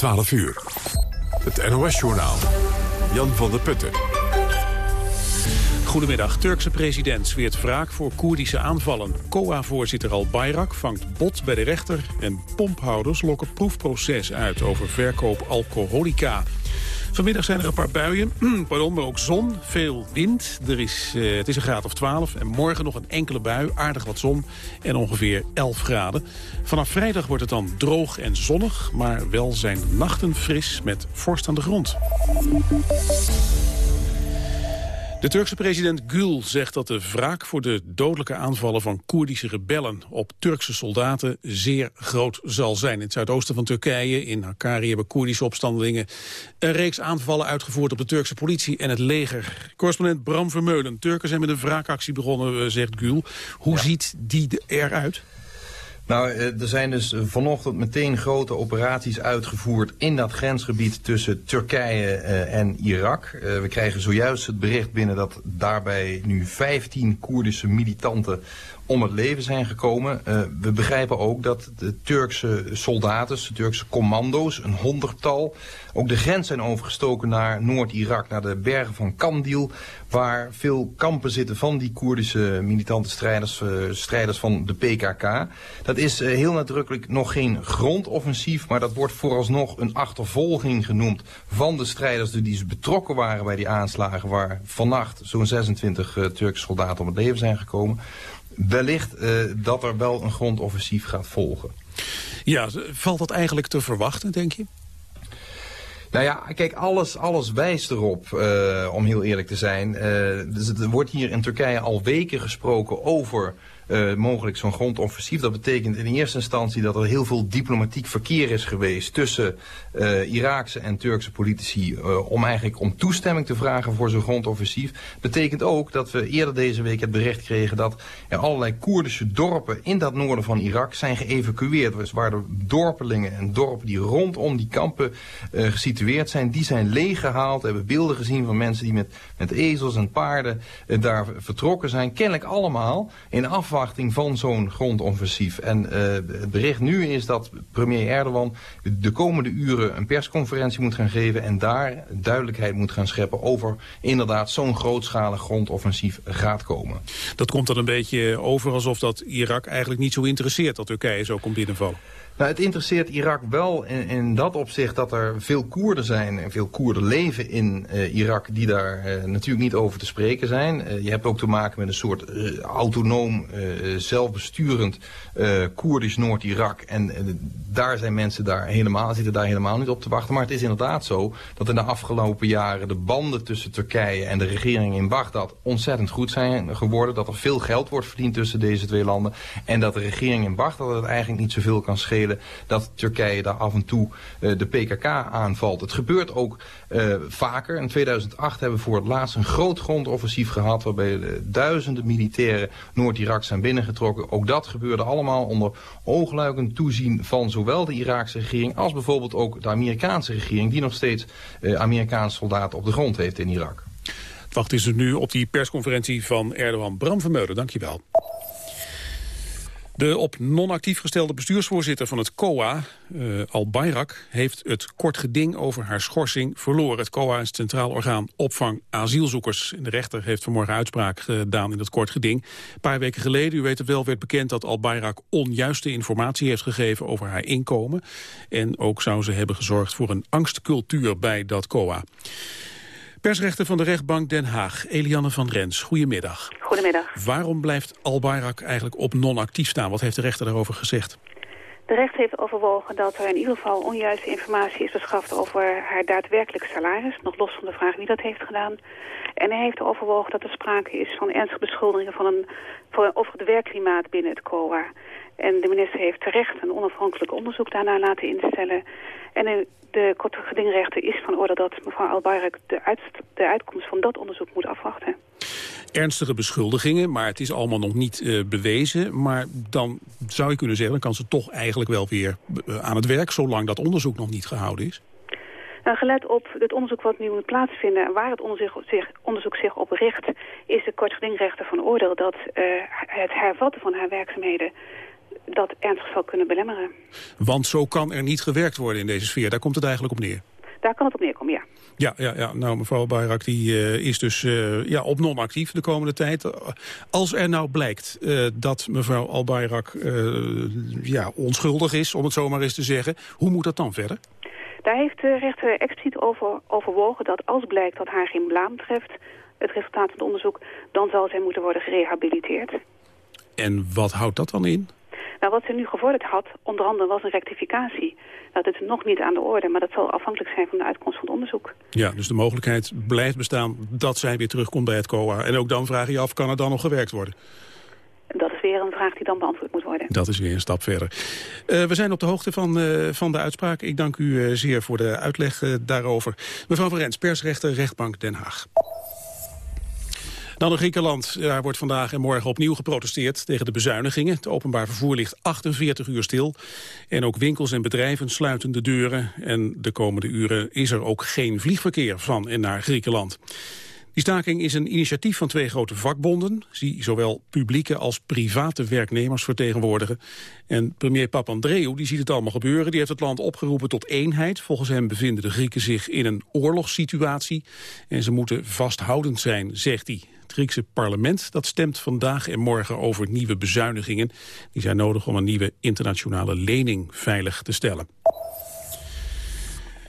12 uur. Het NOS-journaal. Jan van der Putten. Goedemiddag. Turkse president zweert wraak voor Koerdische aanvallen. COA-voorzitter Al-Bayrak vangt bot bij de rechter... en pomphouders lokken proefproces uit over verkoop alcoholica. Vanmiddag zijn er een paar buien, pardon, maar ook zon, veel wind. Er is, uh, het is een graad of 12 en morgen nog een enkele bui, aardig wat zon en ongeveer 11 graden. Vanaf vrijdag wordt het dan droog en zonnig, maar wel zijn nachten fris met vorst aan de grond. De Turkse president Gül zegt dat de wraak voor de dodelijke aanvallen van Koerdische rebellen op Turkse soldaten zeer groot zal zijn. In het zuidoosten van Turkije, in Hakkari, hebben Koerdische opstandelingen een reeks aanvallen uitgevoerd op de Turkse politie en het leger. Correspondent Bram Vermeulen. Turken zijn met een wraakactie begonnen, eh, zegt Gül. Hoe ziet die eruit? Nou, eh, er zijn dus vanochtend meteen grote operaties uitgevoerd in dat grensgebied tussen Turkije uh, en Irak. Uh, we krijgen zojuist het bericht binnen dat daarbij nu 15 Koerdische militanten om het leven zijn gekomen. Uh, we begrijpen ook dat de Turkse soldaten, de Turkse commando's, een honderdtal, ook de grens zijn overgestoken naar Noord-Irak, naar de bergen van Kandil, waar veel kampen zitten van die Koerdische militante strijders, uh, strijders van de PKK. Dat is uh, heel nadrukkelijk nog geen grondoffensief, maar dat wordt vooralsnog een achtervolging genoemd van de strijders die betrokken waren bij die aanslagen, waar vannacht zo'n 26 Turkse soldaten om het leven zijn gekomen wellicht uh, dat er wel een grondoffensief gaat volgen. Ja, valt dat eigenlijk te verwachten, denk je? Nou ja, kijk, alles, alles wijst erop, uh, om heel eerlijk te zijn. Uh, dus er wordt hier in Turkije al weken gesproken over uh, mogelijk zo'n grondoffensief. Dat betekent in eerste instantie dat er heel veel diplomatiek verkeer is geweest tussen uh, Iraakse en Turkse politici uh, om eigenlijk om toestemming te vragen voor zo'n grondoffensief. Betekent ook dat we eerder deze week het bericht kregen dat er allerlei Koerdische dorpen in dat noorden van Irak zijn geëvacueerd. Dus waar de dorpelingen en dorpen die rondom die kampen gesitueerd zijn, die zijn leeggehaald. We hebben beelden gezien van mensen die met, met ezels en paarden daar vertrokken zijn. Kennelijk allemaal in afwachting van zo'n grondoffensief. En uh, het bericht nu is dat premier Erdogan de komende uren een persconferentie moet gaan geven... en daar duidelijkheid moet gaan scheppen over inderdaad zo'n grootschalig grondoffensief gaat komen. Dat komt dan een beetje over alsof dat Irak eigenlijk niet zo interesseert dat Turkije zo komt binnenvallen. Nou, het interesseert Irak wel in, in, dat opzicht dat er veel Koerden zijn en veel Koerden leven in uh, Irak die daar uh, natuurlijk niet over te spreken zijn. Uh, je hebt ook te maken met een soort autonoom, zelfbesturend Koerdisch Noord-Irak. En daar zijn mensen daar helemaal, zitten daar helemaal niet op te wachten. Maar het is inderdaad zo dat in de afgelopen jaren de banden tussen Turkije en de regering in Bagdad ontzettend goed zijn geworden. Dat er veel geld wordt verdiend tussen deze twee landen. En dat de regering in Bagdad het eigenlijk niet zoveel kan schelen dat Turkije daar af en toe uh, de PKK aanvalt. Het gebeurt ook uh, vaker. In 2008 hebben we voor het laatst een groot grondoffensief gehad... waarbij de duizenden militairen Noord-Irak zijn binnengetrokken. Ook dat gebeurde allemaal onder oogluikend toezien van zowel de Iraakse regering... als bijvoorbeeld ook de Amerikaanse regering... die nog steeds Amerikaanse soldaten op de grond heeft in Irak. Wacht is er nu op die persconferentie van Erdogan. Bram Vermeulen, dankjewel. De op non-actief gestelde bestuursvoorzitter van het COA, uh, Al Bayrak, heeft het kort geding over haar schorsing verloren. Het COA is het Centraal Orgaan Opvang Asielzoekers. De rechter heeft vanmorgen uitspraak gedaan in dat kort geding. Een paar weken geleden, u weet het wel, werd bekend dat Al Bayrak onjuiste informatie heeft gegeven over haar inkomen. En ook zou ze hebben gezorgd voor een angstcultuur bij dat COA. Persrechter van de rechtbank Den Haag, Eliane van Rens. Goedemiddag. Goedemiddag. Waarom blijft Al-Bayrak eigenlijk op non-actief staan? Wat heeft de rechter daarover gezegd? De rechter heeft overwogen dat er in ieder geval onjuiste informatie is beschaft over haar daadwerkelijk salaris. Nog los van de vraag wie dat heeft gedaan. En hij heeft overwogen dat er sprake is van ernstige beschuldigingen van een, voor, over het werkklimaat binnen het COA. En de minister heeft terecht een onafhankelijk onderzoek daarna laten instellen. En de korte gedingrechter is van orde dat mevrouw Albayrak de, uit, de uitkomst van dat onderzoek moet afwachten. Ernstige beschuldigingen, maar het is allemaal nog niet uh, bewezen. Maar dan zou je kunnen zeggen, dan kan ze toch eigenlijk wel weer uh, aan het werk... zolang dat onderzoek nog niet gehouden is. Nou, gelet op het onderzoek wat nu moet plaatsvinden... en waar het onderzoek zich, onderzoek zich op richt... is de kortgedingrechter van oordeel dat uh, het hervatten van haar werkzaamheden dat ernstig zal kunnen belemmeren. Want zo kan er niet gewerkt worden in deze sfeer. Daar komt het eigenlijk op neer. Daar kan het op neerkomen, ja. Ja, ja, ja. nou mevrouw Bayrak die, uh, is dus uh, ja, op non-actief de komende tijd. Als er nou blijkt uh, dat mevrouw Al-Bayrak ja, onschuldig is, om het zomaar eens te zeggen, hoe moet dat dan verder? Daar heeft de rechter expliciet over overwogen dat als blijkt dat haar geen blaam treft, het resultaat van het onderzoek, dan zal zij moeten worden gerehabiliteerd. En wat houdt dat dan in? Nou, wat ze nu gevorderd had, onder andere was een rectificatie. Dat is nog niet aan de orde, maar dat zal afhankelijk zijn van de uitkomst van het onderzoek. Ja, dus de mogelijkheid blijft bestaan dat zij weer terugkomt bij het COA. En ook dan vraag je af, kan er dan nog gewerkt worden? Dat is weer een vraag die dan beantwoord moet worden. Dat is weer een stap verder. Uh, we zijn op de hoogte van, uh, van de uitspraak. Ik dank u uh, zeer voor de uitleg daarover. Mevrouw van Rens, persrechter, rechtbank Den Haag. Dan in Griekenland. Daar wordt vandaag en morgen opnieuw geprotesteerd tegen de bezuinigingen. Het openbaar vervoer ligt 48 uur stil. En ook winkels en bedrijven sluiten de deuren. En de komende uren is er ook geen vliegverkeer van en naar Griekenland. Die staking is een initiatief van twee grote vakbonden... die zowel publieke als private werknemers vertegenwoordigen. En premier Papandreou die ziet het allemaal gebeuren. Die heeft het land opgeroepen tot eenheid. Volgens hem bevinden de Grieken zich in een oorlogssituatie. En ze moeten vasthoudend zijn, zegt hij. Het Griekse parlement dat stemt vandaag en morgen over nieuwe bezuinigingen. Die zijn nodig om een nieuwe internationale lening veilig te stellen.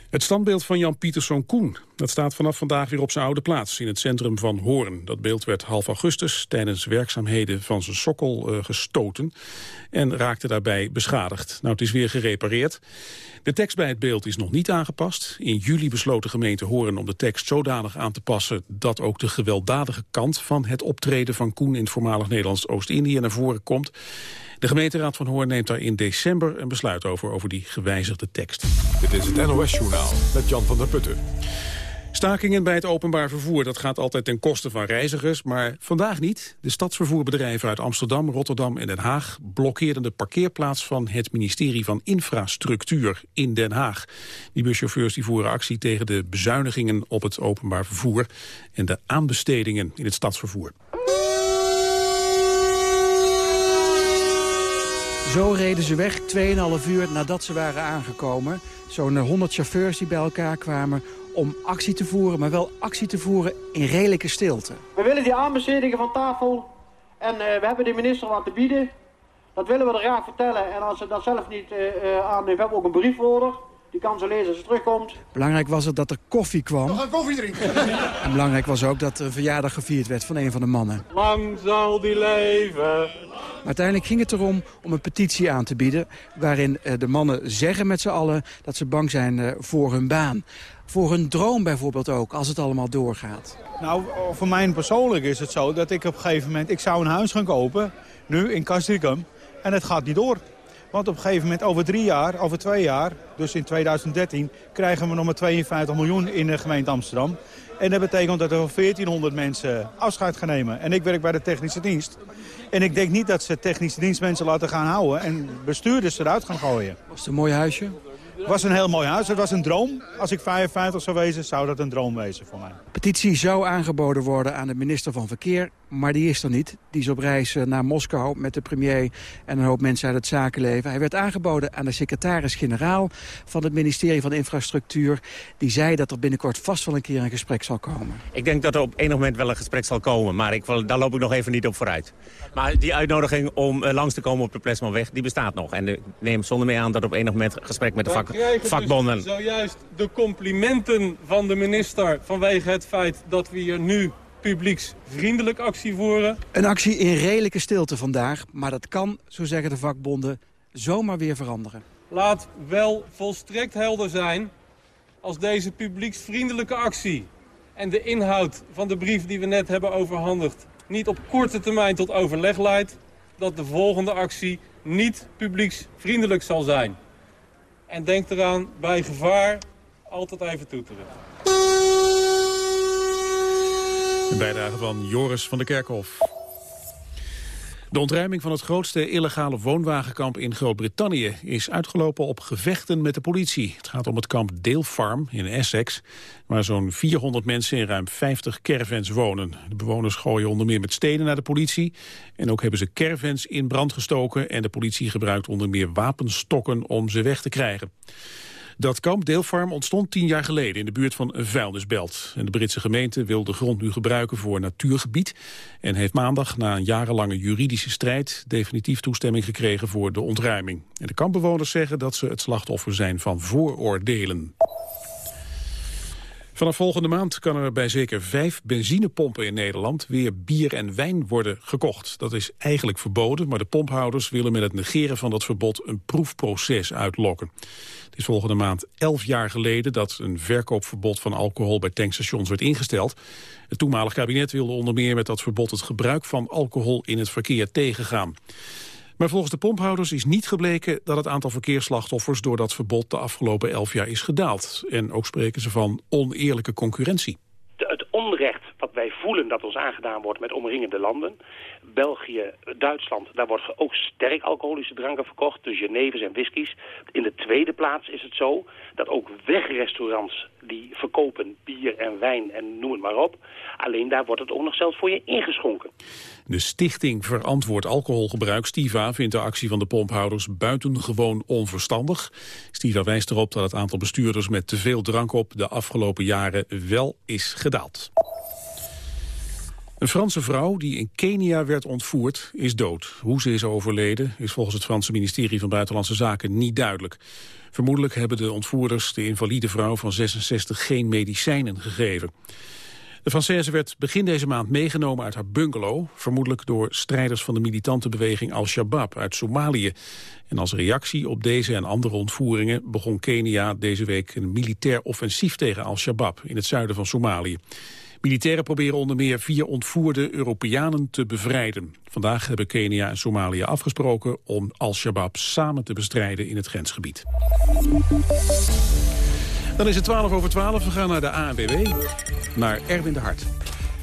Het standbeeld van Jan Pieterszoon Koen dat staat vanaf vandaag weer op zijn oude plaats in het centrum van Hoorn. Dat beeld werd half augustus tijdens werkzaamheden van zijn sokkel uh, gestoten en raakte daarbij beschadigd. Nou, het is weer gerepareerd. De tekst bij het beeld is nog niet aangepast. In juli besloot de gemeente Hoorn om de tekst zodanig aan te passen dat ook de gewelddadige kant van het optreden van Koen in het voormalig Nederlands Oost-Indië naar voren komt. De gemeenteraad van Hoorn neemt daar in december een besluit over, over die gewijzigde tekst. Dit is het NOS-journaal met Jan van der Putten. Stakingen bij het openbaar vervoer, dat gaat altijd ten koste van reizigers, maar vandaag niet. De stadsvervoerbedrijven uit Amsterdam, Rotterdam en Den Haag blokkeerden de parkeerplaats van het ministerie van Infrastructuur in Den Haag. Die buschauffeurs die voeren actie tegen de bezuinigingen op het openbaar vervoer en de aanbestedingen in het stadsvervoer. Zo reden ze weg 2,5 uur nadat ze waren aangekomen. Zo'n 100 chauffeurs die bij elkaar kwamen om actie te voeren, maar wel actie te voeren in redelijke stilte. We willen die aanbestedingen van tafel en uh, we hebben de minister wat te bieden. Dat willen we er graag vertellen en als ze dat zelf niet uh, uh, aanneemt, hebben we ook een briefholder. Die kan ze lezen als ze terugkomt. Belangrijk was het dat er koffie kwam. We gaan koffie drinken. En belangrijk was ook dat er een verjaardag gevierd werd van een van de mannen. Lang zal die leven. Maar uiteindelijk ging het erom om een petitie aan te bieden... waarin de mannen zeggen met z'n allen dat ze bang zijn voor hun baan voor hun droom bijvoorbeeld ook, als het allemaal doorgaat? Nou, voor mij persoonlijk is het zo dat ik op een gegeven moment... ik zou een huis gaan kopen, nu in Castricum, en het gaat niet door. Want op een gegeven moment, over drie jaar, over twee jaar, dus in 2013... krijgen we nog maar 52 miljoen in de gemeente Amsterdam. En dat betekent dat er 1400 mensen afscheid gaan nemen. En ik werk bij de technische dienst. En ik denk niet dat ze technische dienstmensen laten gaan houden... en bestuurders eruit gaan gooien. Was het een mooi huisje? Het was een heel mooi huis. Het was een droom. Als ik 55 zou wezen, zou dat een droom wezen voor mij. Petitie zou aangeboden worden aan de minister van Verkeer, maar die is er niet. Die is op reis eh, naar Moskou met de premier en een hoop mensen uit het zakenleven. Hij werd aangeboden aan de secretaris-generaal van het ministerie van Infrastructuur. Die zei dat er binnenkort vast wel een keer een gesprek zal komen. Ik denk dat er op enig moment wel een gesprek zal komen, maar ik, daar loop ik nog even niet op vooruit. Maar die uitnodiging om uh, langs te komen op de Plesmanweg, die bestaat nog. En ik neem zonder meer aan dat op enig moment gesprek met de vak, vakbonden... Dus zojuist de complimenten van de minister vanwege het feit dat we hier nu publieksvriendelijk actie voeren. Een actie in redelijke stilte vandaag, maar dat kan, zo zeggen de vakbonden, zomaar weer veranderen. Laat wel volstrekt helder zijn als deze publieksvriendelijke actie en de inhoud van de brief die we net hebben overhandigd niet op korte termijn tot overleg leidt, dat de volgende actie niet publieksvriendelijk zal zijn. En denk eraan bij gevaar altijd even toeteren. Een bijdrage van Joris van der Kerkhof. De ontruiming van het grootste illegale woonwagenkamp in Groot-Brittannië is uitgelopen op gevechten met de politie. Het gaat om het kamp Dale Farm in Essex, waar zo'n 400 mensen in ruim 50 caravans wonen. De bewoners gooien onder meer met stenen naar de politie en ook hebben ze caravans in brand gestoken en de politie gebruikt onder meer wapenstokken om ze weg te krijgen. Dat kamp Deelfarm ontstond tien jaar geleden in de buurt van een vuilnisbelt. En de Britse gemeente wil de grond nu gebruiken voor natuurgebied... en heeft maandag na een jarenlange juridische strijd... definitief toestemming gekregen voor de ontruiming. En de kampbewoners zeggen dat ze het slachtoffer zijn van vooroordelen. Vanaf volgende maand kan er bij zeker vijf benzinepompen in Nederland weer bier en wijn worden gekocht. Dat is eigenlijk verboden, maar de pomphouders willen met het negeren van dat verbod een proefproces uitlokken. Het is volgende maand elf jaar geleden dat een verkoopverbod van alcohol bij tankstations werd ingesteld. Het toenmalig kabinet wilde onder meer met dat verbod het gebruik van alcohol in het verkeer tegengaan. Maar volgens de pomphouders is niet gebleken dat het aantal verkeersslachtoffers door dat verbod de afgelopen elf jaar is gedaald. En ook spreken ze van oneerlijke concurrentie. Het onrecht wat wij voelen dat ons aangedaan wordt met omringende landen. België, Duitsland, daar wordt ook sterk alcoholische dranken verkocht, dus Geneves en whiskies. In de tweede plaats is het zo dat ook wegrestaurants die verkopen bier en wijn en noem het maar op. Alleen daar wordt het ook nog zelfs voor je ingeschonken. De Stichting Verantwoord Alcoholgebruik, Stiva, vindt de actie van de pomphouders buitengewoon onverstandig. Stiva wijst erop dat het aantal bestuurders met te veel drank op de afgelopen jaren wel is gedaald. Een Franse vrouw die in Kenia werd ontvoerd is dood. Hoe ze is overleden is volgens het Franse ministerie van Buitenlandse Zaken niet duidelijk. Vermoedelijk hebben de ontvoerders de invalide vrouw van 66 geen medicijnen gegeven. De Française werd begin deze maand meegenomen uit haar bungalow... vermoedelijk door strijders van de militante beweging Al-Shabaab uit Somalië. En als reactie op deze en andere ontvoeringen... begon Kenia deze week een militair offensief tegen Al-Shabaab... in het zuiden van Somalië. Militairen proberen onder meer vier ontvoerde Europeanen te bevrijden. Vandaag hebben Kenia en Somalië afgesproken om Al-Shabaab samen te bestrijden in het grensgebied. Dan is het 12 over 12. We gaan naar de ANWB, naar Erwin de Hart.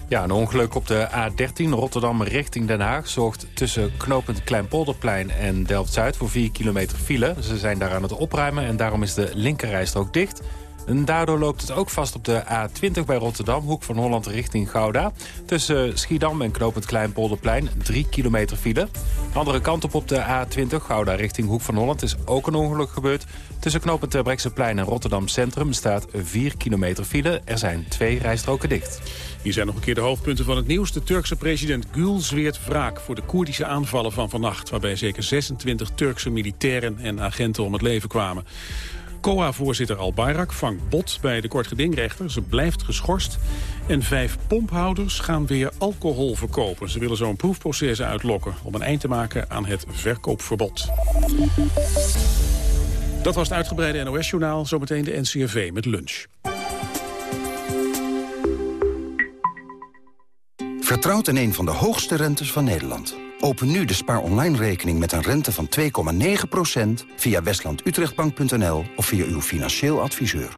Ja, een ongeluk op de A13 Rotterdam richting Den Haag... zorgt tussen knooppunt Kleinpolderplein en Delft-Zuid voor 4 kilometer file. Ze zijn daar aan het opruimen en daarom is de linkerrijstrook dicht... En daardoor loopt het ook vast op de A20 bij Rotterdam, hoek van Holland richting Gouda. Tussen Schiedam en Knopend Kleinpolderplein, 3 kilometer file. De andere kant op op de A20, Gouda richting Hoek van Holland, is ook een ongeluk gebeurd. Tussen Knopend Brekselplein en Rotterdam Centrum staat 4 kilometer file. Er zijn twee rijstroken dicht. Hier zijn nog een keer de hoofdpunten van het nieuws. De Turkse president Gül zweert wraak voor de Koerdische aanvallen van vannacht... waarbij zeker 26 Turkse militairen en agenten om het leven kwamen. COA-voorzitter Al-Bayrak vangt bot bij de kortgedingrechter. Ze blijft geschorst. En vijf pomphouders gaan weer alcohol verkopen. Ze willen zo'n proefproces uitlokken om een eind te maken aan het verkoopverbod. Dat was het uitgebreide NOS-journaal. Zometeen de NCRV met lunch. Vertrouwd in een van de hoogste rentes van Nederland. Open nu de Spaar Online rekening met een rente van 2,9% via westlandutrechtbank.nl of via uw financieel adviseur.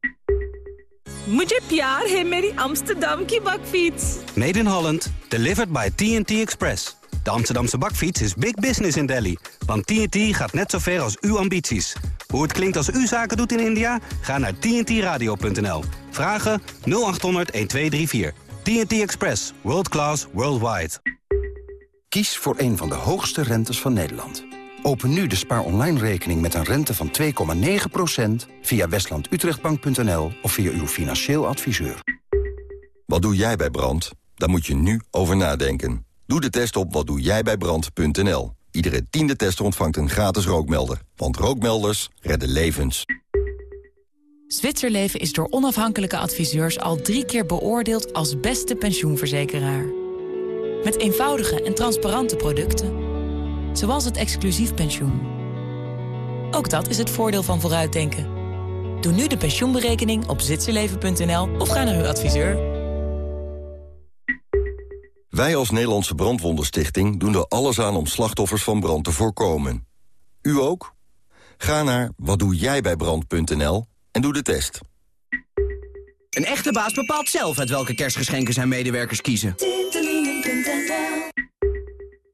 Mujhe pyar hai meri Amsterdam ki bakfiets. Made in Holland, delivered by TNT Express. De Amsterdamse bakfiets is big business in Delhi. Want TNT gaat net zo ver als uw ambities. Hoe het klinkt als u zaken doet in India? Ga naar tntradio.nl. Vragen 0800 1234. TNT Express. World class, worldwide. Kies voor een van de hoogste rentes van Nederland. Open nu de Spaar Online rekening met een rente van 2,9% via westlandutrechtbank.nl of via uw financieel adviseur. Wat doe jij bij brand? Daar moet je nu over nadenken. Doe de test op watdoejijbijbrand.nl. Iedere tiende tester ontvangt een gratis rookmelder. Want rookmelders redden levens. Zwitserleven is door onafhankelijke adviseurs al drie keer beoordeeld als beste pensioenverzekeraar. Met eenvoudige en transparante producten. Zoals het exclusief pensioen. Ook dat is het voordeel van vooruitdenken. Doe nu de pensioenberekening op zwitserleven.nl of ga naar uw adviseur. Wij als Nederlandse Brandwondenstichting doen er alles aan om slachtoffers van brand te voorkomen. U ook? Ga naar watdoejijbijbrand.nl en doe de test. Een echte baas bepaalt zelf uit welke kerstgeschenken zijn medewerkers kiezen.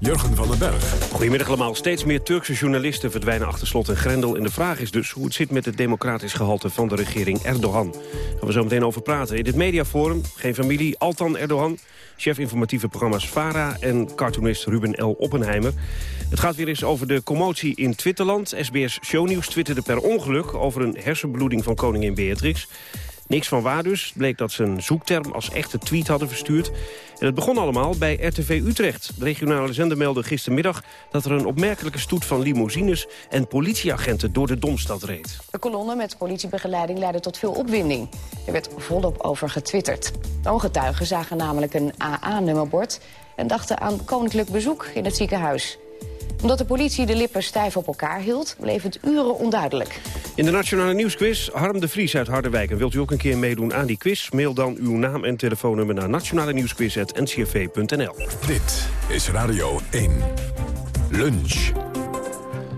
Jurgen van den Berg. Goedemiddag allemaal. Steeds meer Turkse journalisten verdwijnen achter slot en grendel. En de vraag is dus hoe het zit met het democratisch gehalte van de regering Erdogan. Daar gaan we zo meteen over praten. In dit mediaforum, geen familie, Altan Erdogan... chef informatieve programma's VARA en cartoonist Ruben L. Oppenheimer. Het gaat weer eens over de commotie in Twitterland. SBS Shownieuws twitterde per ongeluk over een hersenbloeding van koningin Beatrix. Niks van waar dus. Bleek dat ze een zoekterm als echte tweet hadden verstuurd. Het begon allemaal bij RTV Utrecht. De regionale zender meldde gistermiddag dat er een opmerkelijke stoet van limousines en politieagenten door de Domstad reed. De kolonne met politiebegeleiding leidde tot veel opwinding. Er werd volop over getwitterd. Ooggetuigen zagen namelijk een AA-nummerbord... en dachten aan koninklijk bezoek in het ziekenhuis omdat de politie de lippen stijf op elkaar hield, bleef het uren onduidelijk. In de Nationale Nieuwsquiz, Harm de Vries uit Harderwijk. En wilt u ook een keer meedoen aan die quiz? Mail dan uw naam en telefoonnummer naar nationale nieuwsquiz.ncrv.nl. Dit is Radio 1. Lunch.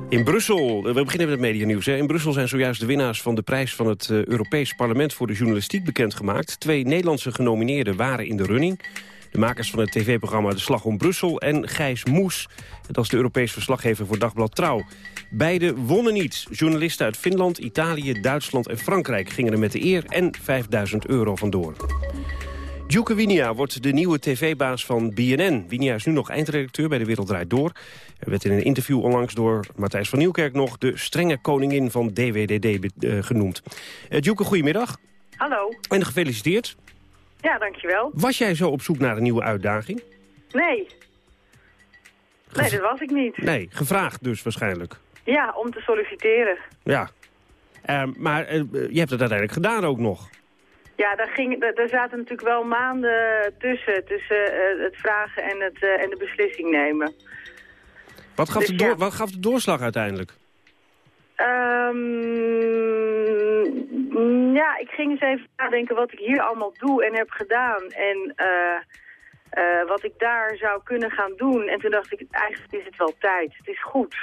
In Brussel, we beginnen met het medianieuws. In Brussel zijn zojuist de winnaars van de prijs van het uh, Europees Parlement voor de journalistiek bekendgemaakt. Twee Nederlandse genomineerden waren in de running. De makers van het tv-programma De Slag om Brussel en Gijs Moes. Dat is de Europees verslaggever voor Dagblad Trouw. Beide wonnen niet. Journalisten uit Finland, Italië, Duitsland en Frankrijk gingen er met de eer en 5000 euro vandoor. Djoeke Winia wordt de nieuwe tv-baas van BNN. Winia is nu nog eindredacteur bij De Wereld Draait Door. Er werd in een interview onlangs door Matthijs van Nieuwkerk nog... de strenge koningin van DWDD uh, genoemd. Uh, Djoeke, goedemiddag. Hallo. En gefeliciteerd. Ja, dankjewel. Was jij zo op zoek naar een nieuwe uitdaging? Nee. Nee, dat was ik niet. Nee, gevraagd dus waarschijnlijk. Ja, om te solliciteren. Ja. Uh, maar uh, je hebt het uiteindelijk gedaan ook nog. Ja, daar, ging, daar zaten natuurlijk wel maanden tussen. Tussen uh, het vragen en, het, en de beslissing nemen. Wat gaf, dus de, door, ja. wat gaf de doorslag uiteindelijk? Um, ja, ik ging eens even nadenken wat ik hier allemaal doe en heb gedaan. En uh, uh, wat ik daar zou kunnen gaan doen. En toen dacht ik, eigenlijk is het wel tijd. Het is goed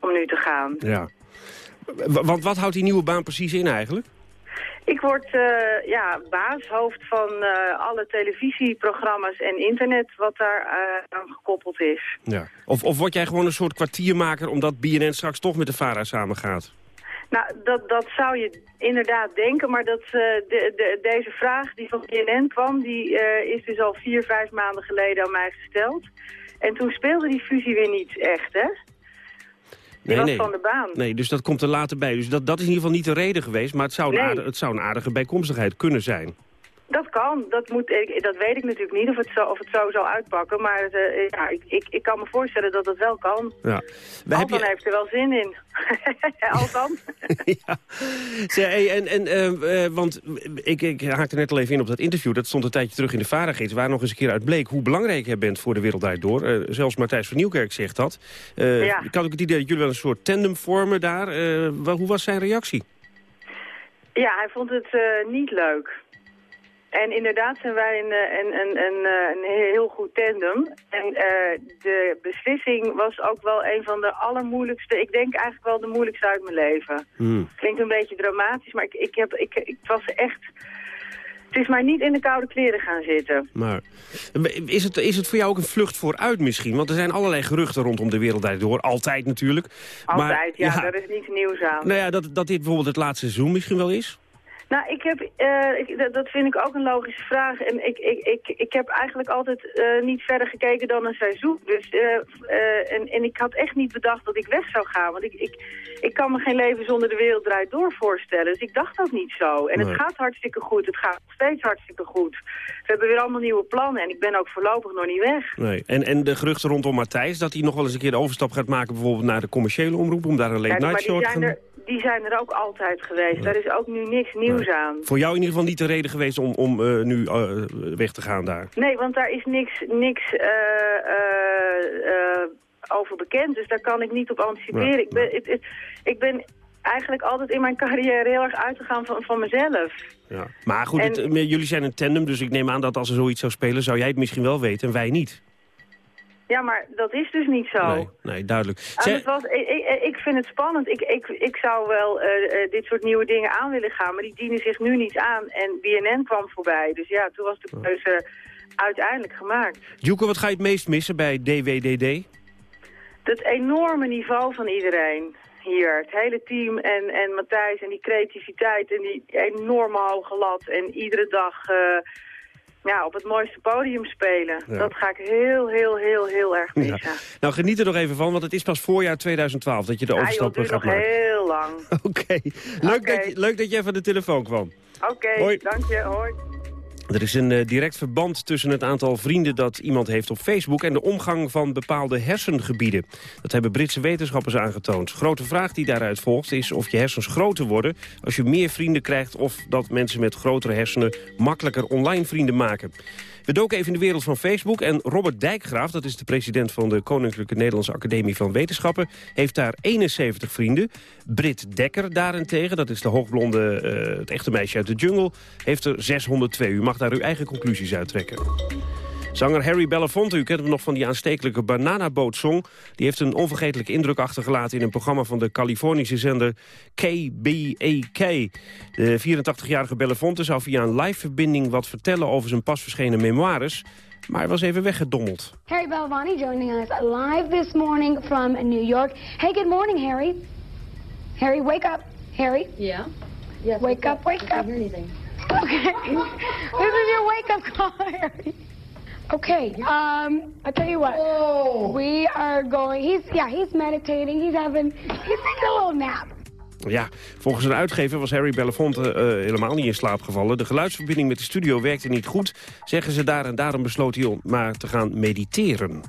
om nu te gaan. Ja. Want wat houdt die nieuwe baan precies in eigenlijk? Ik word uh, ja, baas, hoofd van uh, alle televisieprogramma's en internet wat daar uh, aan gekoppeld is. Ja. Of, of word jij gewoon een soort kwartiermaker omdat BNN straks toch met de VARA samengaat? Nou, dat, dat zou je inderdaad denken, maar dat, de, de, deze vraag die van BNN kwam, die is dus al vier, vijf maanden geleden aan mij gesteld. En toen speelde die fusie weer niet echt, hè? Die nee, was nee. van de baan. Nee, dus dat komt er later bij. Dus dat, dat is in ieder geval niet de reden geweest, maar het zou, een, Nee. aardige, het zou een aardige bijkomstigheid kunnen zijn. Dat kan, dat, moet, ik, dat weet ik natuurlijk niet of het zo, of het zo zal uitpakken. Maar eh, ja, ik, ik, ik kan me voorstellen dat het wel kan. Ja. We Altan je- heeft er wel zin in. Altan? Zeg, hey, en, en, eh, eh, want ik, ik haakte net al even in op dat interview. Dat stond een tijdje terug in de Varagids. Waar nog eens een keer uit bleek hoe belangrijk jij bent voor de wereld Draait door. Zelfs Matthijs van Nieuwkerk zegt dat. Ja. Ik had ook het idee dat jullie wel een soort tandem vormen daar. Hoe was zijn reactie? Ja, hij vond het niet leuk. En inderdaad zijn wij een, eh, een, een, een, eh, een heel goed tandem. En eh, de beslissing was ook wel een van de allermoeilijkste. Ik denk eigenlijk wel de moeilijkste uit mijn leven. Klinkt een beetje dramatisch, maar ik, ik heb, ik, ik het was echt... Het is maar niet in de koude kleren gaan zitten. Maar is het, is het voor jou ook een vlucht vooruit misschien? Want er zijn allerlei geruchten rondom de wereld door. Altijd natuurlijk. Altijd, maar, ja, daar is niets nieuws aan. Nou ja, dat, dat dit bijvoorbeeld het laatste seizoen misschien wel is? Nou, ik heb, eh, ik, dat- vind ik ook een logische vraag. En ik, ik, ik, ik heb eigenlijk altijd eh, niet verder gekeken dan een seizoen. Dus, eh, en, en ik had echt niet bedacht dat ik weg zou gaan. Want ik, ik, ik kan me geen leven zonder de wereld draait door voorstellen. Dus ik dacht dat niet zo. En Nee. het gaat hartstikke goed. Het gaat nog steeds hartstikke goed. We hebben weer allemaal nieuwe plannen. En ik ben ook voorlopig nog niet weg. Nee. En, en de geruchten rondom Matthijs, dat hij nog wel eens een keer de overstap gaat maken... bijvoorbeeld naar de commerciële omroep, om daar een late Ja, night show te gaan die zijn er ook altijd geweest. Daar is ook nu niks nieuws aan. Voor jou in ieder geval niet de reden geweest om, om eh, nu eh, weg te gaan daar. Nee, want daar is niks, niks eh, over bekend. Dus daar kan ik niet op anticiperen. Nee, ik, ben, ik ben eigenlijk altijd in mijn carrière heel erg uitgegaan van, van mezelf. Ja. Maar goed, En- het, jullie zijn een tandem, dus ik neem aan dat als er zoiets zou spelen... zou jij het misschien wel weten en wij niet. Ja, maar dat is dus niet zo. Nee, nee duidelijk. Ah, Zeg- het was, ik, ik, ik vind het spannend. Ik, ik, ik zou wel eh, eh, dit soort nieuwe dingen aan willen gaan, maar die dienen zich nu niet aan. En BNN kwam voorbij. Dus ja, toen was de keuze uiteindelijk gemaakt. Joeke, wat ga je het meest missen bij DWDD? Het enorme niveau van iedereen hier. Het hele team en, en Matthijs en die creativiteit en die enorme hoge lat. En iedere dag eh, ja, op het mooiste podium spelen. Ja. Dat ga ik heel, heel, heel, heel erg Ja. missen. Nou, geniet er nog even van, want het is pas voorjaar 2012 dat je de Ja, joh, overstap eh, duurt gaat nog maken. heel lang. Oké, leuk, dat je- leuk dat je even aan de telefoon kwam. Oké, Hoi. dank je. Hoi. Er is een eh, direct verband tussen het aantal vrienden dat iemand heeft op Facebook... en de omgang van bepaalde hersengebieden. Dat hebben Britse wetenschappers aangetoond. Grote vraag die daaruit volgt is of je hersens groter worden... als je meer vrienden krijgt of dat mensen met grotere hersenen... makkelijker online vrienden maken. We doken even in de wereld van Facebook en Robert Dijkgraaf... dat is de president van de Koninklijke Nederlandse Academie van Wetenschappen... heeft daar 71 vrienden. Brit Dekker daarentegen, dat is de hoogblonde, eh, het echte meisje uit de jungle... heeft er 602. U mag daar uw eigen conclusies uittrekken. Zanger Harry Belafonte, u kent hem nog van die aanstekelijke Bananaboot-song... die heeft een onvergetelijke indruk achtergelaten... in een programma van de Californische zender KBAK. De 84-jarige Belafonte zou via een live-verbinding wat vertellen... over zijn pas verschenen memoires, maar hij was even weggedommeld. Harry Belafonte joining us live this morning from New York. Hey, good morning, Harry. Harry, wake up. Harry? Yeah? Yes. Wake up, wake up. I hear anything. Okay. this is your wake-up call, Harry. Okay, um, I'll tell you what. We are going, he's, yeah, he's meditating. He's having, he's taking a little nap. Ja, volgens een uitgever was Harry Belafonte eh, helemaal niet in slaap gevallen. De geluidsverbinding met de studio werkte niet goed, zeggen ze daar... en daarom besloot hij om maar te gaan mediteren.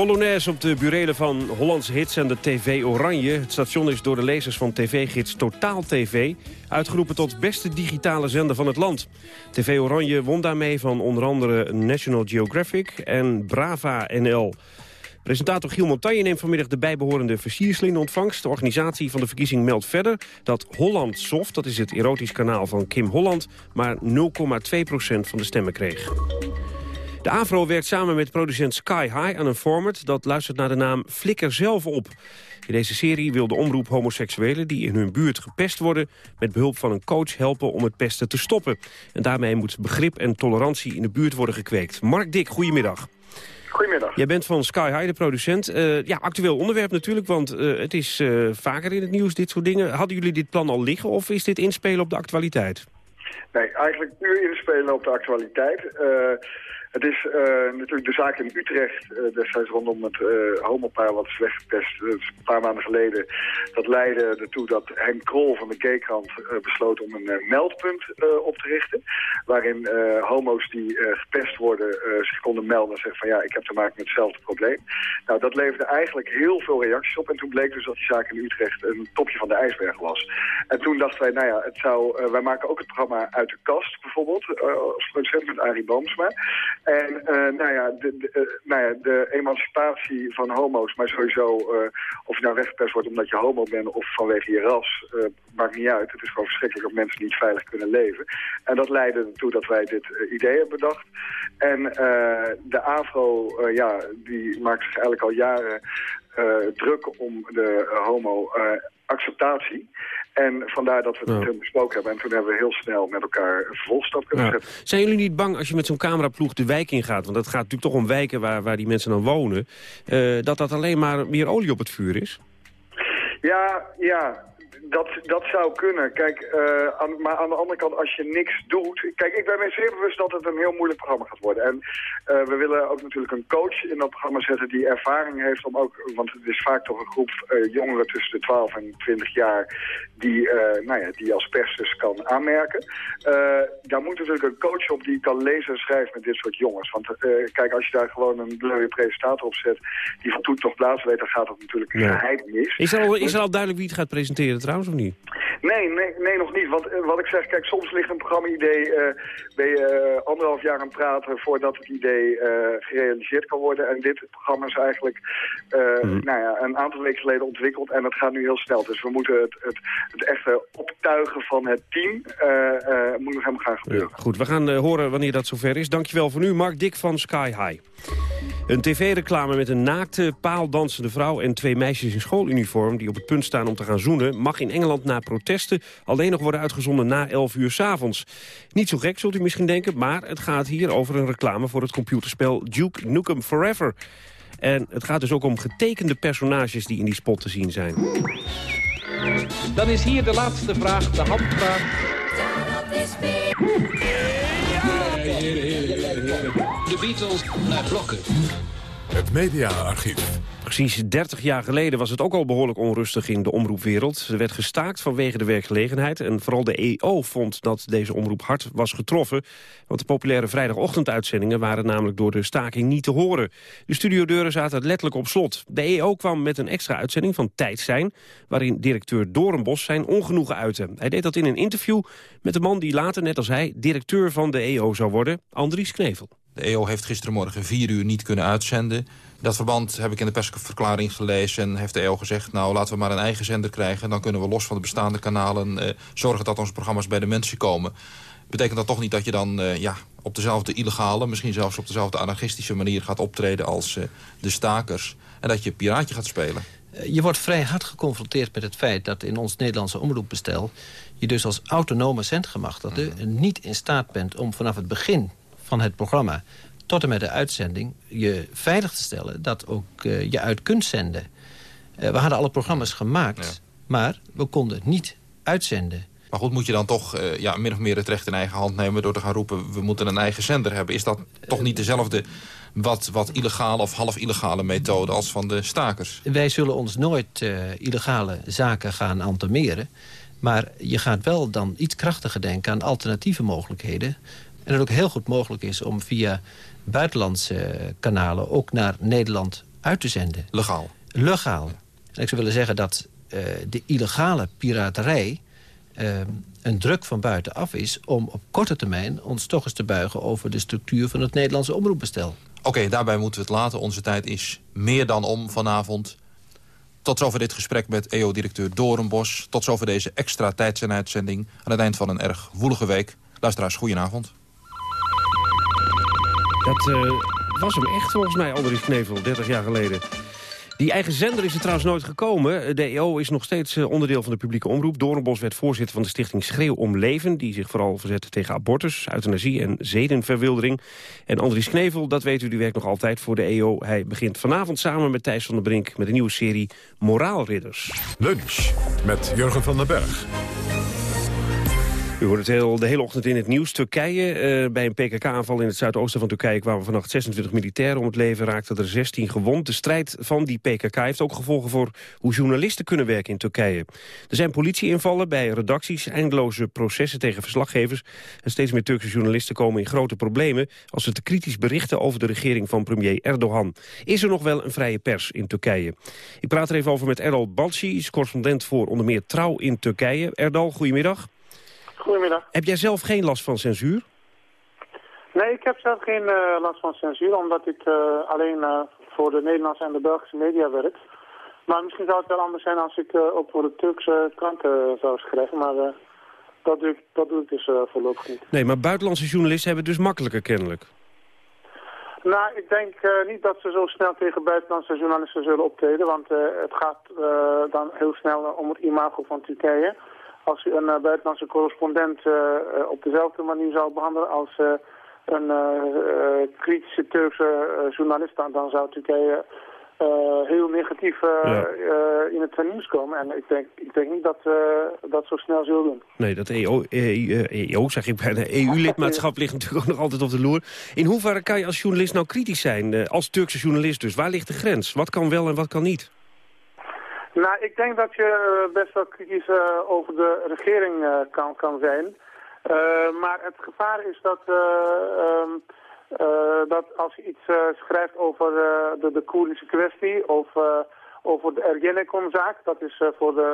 Polonaise op de burelen van Hollandse hits en de TV Oranje. Het station is door de lezers van tv-gids Totaal TV... uitgeroepen tot beste digitale zender van het land. TV Oranje won daarmee van onder andere National Geographic en Brava NL. Presentator Giel Montagne neemt vanmiddag de bijbehorende versiersling in ontvangst. De organisatie van de verkiezing meldt verder dat Holland Soft... dat is het erotisch kanaal van Kim Holland... maar 0,2% van de stemmen kreeg. De AVRO werkt samen met producent Sky High aan een format... dat luistert naar de naam Flikker zelf op. In deze serie wil de omroep homoseksuelen die in hun buurt gepest worden... met behulp van een coach helpen om het pesten te stoppen. En daarmee moet begrip en tolerantie in de buurt worden gekweekt. Mark Dik, goedemiddag. Goedemiddag. Jij bent van Sky High, de producent. Eh, ja, actueel onderwerp natuurlijk, want eh, het is eh, vaker in het nieuws, dit soort dingen. Hadden jullie dit plan al liggen of is dit inspelen op de actualiteit? Nee, eigenlijk puur inspelen op de actualiteit. Het is eh, natuurlijk de zaak in Utrecht eh, destijds rondom het eh homopaar wat is weggepest. Dat is een paar maanden geleden. Dat leidde ertoe dat Henk Krol van de Gaykrant besloot om een meldpunt op te richten. Waarin homo's die gepest worden zich konden melden en zeggen van ja, ik heb te maken met hetzelfde probleem. Nou, dat leverde eigenlijk heel veel reacties op. En toen bleek dus dat die zaak in Utrecht een topje van de ijsberg was. En toen dachten wij, nou ja, het zou, wij maken ook het programma Uit de Kast bijvoorbeeld. als producent met Arie Boomsma. En eh, nou, ja, de, eh, nou ja, de emancipatie van homo's, maar sowieso eh, of je nou weggepest wordt omdat je homo bent of vanwege je ras, maakt niet uit. Het is gewoon verschrikkelijk dat mensen niet veilig kunnen leven. En dat leidde ertoe dat wij dit idee hebben bedacht. En de AVRO, ja, die maakt zich eigenlijk al jaren druk om de homo... acceptatie. En vandaar dat we het Ja. besproken hebben. En toen hebben we heel snel met elkaar een vervolgstap kunnen Ja. zetten. Zijn jullie niet bang als je met zo'n cameraploeg de wijk ingaat... want dat gaat natuurlijk toch om wijken waar, waar die mensen dan wonen... eh, dat dat alleen maar meer olie op het vuur is? Ja, ja. Dat, dat zou kunnen. Kijk, eh, aan, maar aan de andere kant, als je niks doet... Kijk, ik ben me zeer bewust dat het een heel moeilijk programma gaat worden. En eh, we willen ook natuurlijk een coach in dat programma zetten... die ervaring heeft om ook... Want het is vaak toch een groep eh, jongeren tussen de 12 en 20 jaar... die, nou ja, die als pers dus kan aanmerken. Daar moet natuurlijk een coach op die kan lezen en schrijven met dit soort jongens. Want kijk, als je daar gewoon een blurry presentator op zet... die van toet nog plaats weet, dan gaat dat natuurlijk Ja. geheid mis. Is er, al, is er al duidelijk wie het gaat presenteren trouwens of niet? Nee, nee, nee, nog niet. Want eh, wat ik zeg, kijk, soms ligt een programma-idee... eh, ben je eh, anderhalf jaar aan het praten voordat het idee gerealiseerd kan worden. En dit programma is eigenlijk eh, nou ja, een aantal weken geleden ontwikkeld. En dat gaat nu heel snel. Dus we moeten het, het, het echte optuigen van het team... moet nog helemaal gaan gebeuren. Goed, we gaan horen wanneer dat zover is. Dankjewel voor nu, Mark Dik van Sky High. Een tv-reclame met een naakte, paaldansende vrouw... en twee meisjes in schooluniform die op het punt staan om te gaan zoenen... mag in Engeland na protesten alleen nog worden uitgezonden na 11 uur 's avonds. Niet zo gek, zult u misschien denken, maar het gaat hier over een reclame... voor het computerspel Duke Nukem Forever. En het gaat dus ook om getekende personages die in die spot te zien zijn. Dan is hier de laatste vraag, de handvraag. De Beatles naar blokken. Het mediaarchief. Precies 30 jaar geleden was het ook al behoorlijk onrustig in de omroepwereld. Er werd gestaakt vanwege de werkgelegenheid. En vooral de EO vond dat deze omroep hard was getroffen. Want de populaire vrijdagochtenduitzendingen waren namelijk door de staking niet te horen. De studiodeuren zaten letterlijk op slot. De EO kwam met een extra uitzending van Tijd zijn... waarin directeur Doornbos zijn ongenoegen uitte. Hij deed dat in een interview met de man die later, net als hij... directeur van de EO zou worden, Andries Knevel. De EO heeft gisterenmorgen vier uur niet kunnen uitzenden. In dat verband heb ik in de persverklaring gelezen en heeft de EO gezegd... nou, laten we maar een eigen zender krijgen. Dan kunnen we los van de bestaande kanalen eh, zorgen dat onze programma's bij de mensen komen. Betekent dat toch niet dat je dan eh, ja, op dezelfde illegale... misschien zelfs op dezelfde anarchistische manier gaat optreden als eh, de stakers... en dat je piraatje gaat spelen? Je wordt vrij hard geconfronteerd met het feit dat in ons Nederlandse omroepbestel... je dus als autonome zendgemachtigde niet in staat bent om vanaf het begin van het programma... tot en met de uitzending je veilig te stellen dat ook eh, je uit kunt zenden. Eh, we hadden alle programma's gemaakt, maar we konden het niet uitzenden. Maar goed, moet je dan toch eh, ja, min of meer het recht in eigen hand nemen... door te gaan roepen, we moeten een eigen zender hebben? Is dat toch niet dezelfde wat, wat illegale of half illegale methode als van de stakers? Wij zullen ons nooit illegale zaken gaan antameren. Maar je gaat wel dan iets krachtiger denken aan alternatieve mogelijkheden. En het ook heel goed mogelijk is om via buitenlandse kanalen... ook naar Nederland uit te zenden. Legaal? Legaal. En ik zou willen zeggen dat eh, de illegale piraterij... eh, een druk van buitenaf is om op korte termijn ons toch eens te buigen... over de structuur van het Nederlandse omroepbestel. Oké, daarbij moeten we het laten. Onze tijd is meer dan om vanavond. Tot zover dit gesprek met EO-directeur Doornbos. Tot zover deze extra tijdsuitzending aan het eind van een erg woelige week. Luisteraars, goedenavond. Dat eh, was hem echt volgens mij, Andries Knevel, 30 jaar geleden. Die eigen zender is er trouwens nooit gekomen. De EO is nog steeds eh, onderdeel van de publieke omroep. Doornbos werd voorzitter van de stichting Schreeuw om Leven... die zich vooral verzette tegen abortus, euthanasie en zedenverwildering. En Andries Knevel, dat weet u, die werkt nog altijd voor de EO. Hij begint vanavond samen met Thijs van der Brink... met een nieuwe serie Moraalridders. Lunch met Jurgen van den Berg. U hoort het heel, de hele ochtend in het nieuws. Turkije, eh, bij een PKK-aanval in het zuidoosten van Turkije... kwamen vannacht 26 militairen om het leven, raakten er 16 gewond. De strijd van die PKK heeft ook gevolgen voor hoe journalisten kunnen werken in Turkije. Er zijn politieinvallen bij redacties, eindeloze processen tegen verslaggevers... en steeds meer Turkse journalisten komen in grote problemen... als ze te kritisch berichten over de regering van premier Erdogan. Is er nog wel een vrije pers in Turkije? Ik praat er even over met Erdal Balci, is correspondent voor onder meer Trouw in Turkije. Erdal, goedemiddag. Goedemiddag. Heb jij zelf geen last van censuur? Nee, ik heb zelf geen eh, last van censuur, omdat ik eh, alleen eh, voor de Nederlandse en de Belgische media werk. Maar misschien zou het wel anders zijn als ik ook voor de Turkse kranten zou schrijven, maar dat, doe ik, dat doe ik dus voorlopig niet. Nee, maar buitenlandse journalisten hebben het dus makkelijker kennelijk. Nou, ik denk niet dat ze zo snel tegen buitenlandse journalisten zullen optreden, want het gaat dan heel snel om het imago van Turkije. Als u een buitenlandse correspondent op dezelfde manier zou behandelen als een kritische Turkse journalist, dan, zou Turkije uh, heel negatief uh, ja. uh, in het nieuws komen. En ik denk, ik denk niet dat dat zo snel zullen doen. Nee, dat EO, EO zeg ik bijna, EU-lidmaatschap ligt natuurlijk ook nog altijd op de loer. In hoeverre kan je als journalist nou kritisch zijn? als Turkse journalist dus. Waar ligt de grens? Wat kan wel en wat kan niet? Nou, ik denk dat je best wel kritisch over de regering kan, kan zijn. maar het gevaar is dat... Uh, dat als je iets schrijft over de, de Koerdische kwestie of over de Ergenekon-zaak, dat is voor de,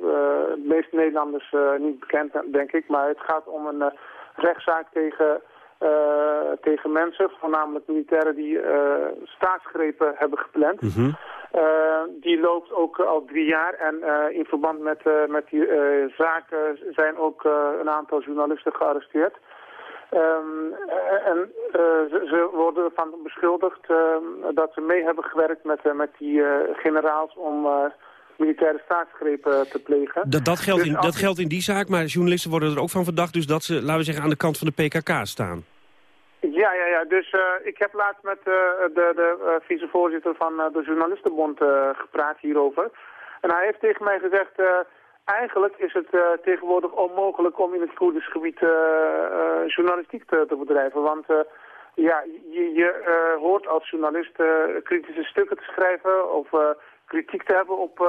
de, meeste Nederlanders niet bekend, denk ik, maar het gaat om een rechtszaak tegen, tegen mensen, voornamelijk militairen die staatsgrepen hebben gepland. Mm. Die loopt ook al drie jaar en in verband met, met die zaken zijn ook een aantal journalisten gearresteerd. Um, en ze, ze, worden ervan beschuldigd uh, dat ze mee hebben gewerkt met, met die generaals om militaire staatsgrepen te plegen. Dat, dat, geldt dus in, dat geldt in die zaak, maar journalisten worden er ook van verdacht... dus dat ze, laten we zeggen, aan de kant van de PKK staan. Ja, ja, ja. Dus ik heb laatst met de, de vicevoorzitter van de Journalistenbond gepraat hierover. En hij heeft tegen mij gezegd eigenlijk is het tegenwoordig onmogelijk om in het Koerdisch gebied journalistiek te, te, bedrijven. Want ja, je, je hoort als journalist kritische stukken te schrijven of kritiek te hebben op,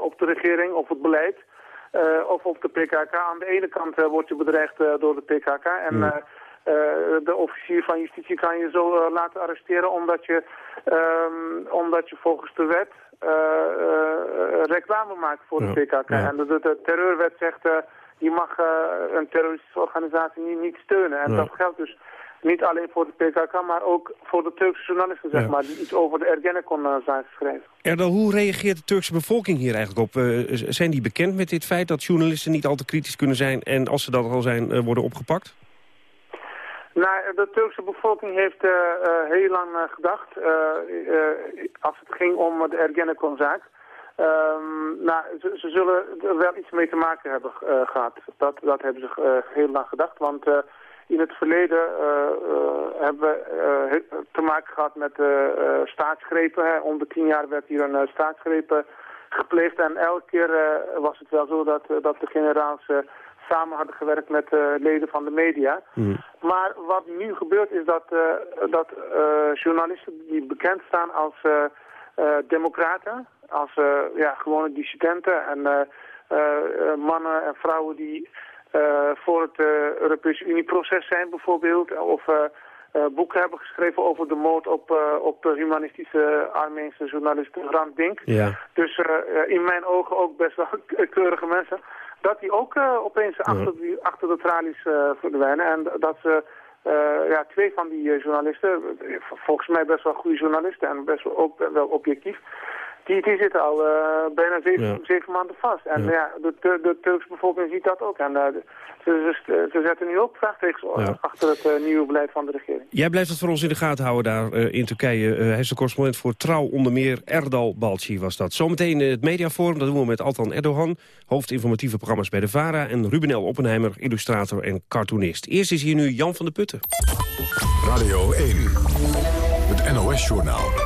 op de regering of het beleid. of op de PKK. Aan de ene kant word je bedreigd door de PKK en... Hmm. De officier van justitie kan je zo laten arresteren omdat je, um, omdat je volgens de wet uh, reclame maakt voor de PKK. En de, de, terreurwet zegt, je mag een terroristische organisatie niet, niet steunen. En dat geldt dus niet alleen voor de PKK, maar ook voor de Turkse journalisten, zeg maar, die iets over de Ergenekon zijn geschreven. Erdal, hoe reageert de Turkse bevolking hier eigenlijk op? zijn die bekend met dit feit dat journalisten niet al te kritisch kunnen zijn en als ze dat al zijn, worden opgepakt? Nou, de Turkse bevolking heeft uh, uh, heel lang uh, gedacht, als het ging om de Ergenekon-zaak. Um, nou, ze, zullen er wel iets mee te maken hebben gehad. Dat, dat hebben ze heel lang gedacht, want in het verleden hebben we te maken gehad met staatsgrepen. Hè. Om de tien jaar werd hier een staatsgreep gepleegd en elke keer was het wel zo dat, dat de generaals samen hadden gewerkt met uh, leden van de media. Mm. Maar wat nu gebeurt is dat, uh, dat uh, journalisten die bekend staan als democraten, als ja, gewone dissidenten en mannen en vrouwen die voor het Europese Unieproces zijn bijvoorbeeld, of boeken hebben geschreven over de moord op, op de humanistische Armeense journalist Rand Dink. Ja. Dus in mijn ogen ook best wel keurige mensen dat die ook opeens achter, die, achter de tralies uh, verdwijnen. En dat ze uh, ja, twee van die journalisten, volgens mij best wel goede journalisten en best wel, ook wel objectief, die, die zitten al bijna zeven, zeven, maanden vast. En ja, ja de, de, de, Turkse bevolking ziet dat ook. En ze, ze, ze, zetten nu ook vraagtekens achter het nieuwe beleid van de regering. Jij blijft het voor ons in de gaten houden daar in Turkije. hij is de correspondent voor Trouw onder meer. Erdal Balci was dat. Zometeen het mediaforum, dat doen we met Altan Erdogan hoofdinformatieve programma's bij de VARA... en Ruben L. Oppenheimer, illustrator en cartoonist. Eerst is hier nu Jan van de Putten. Radio 1, het NOS-journaal.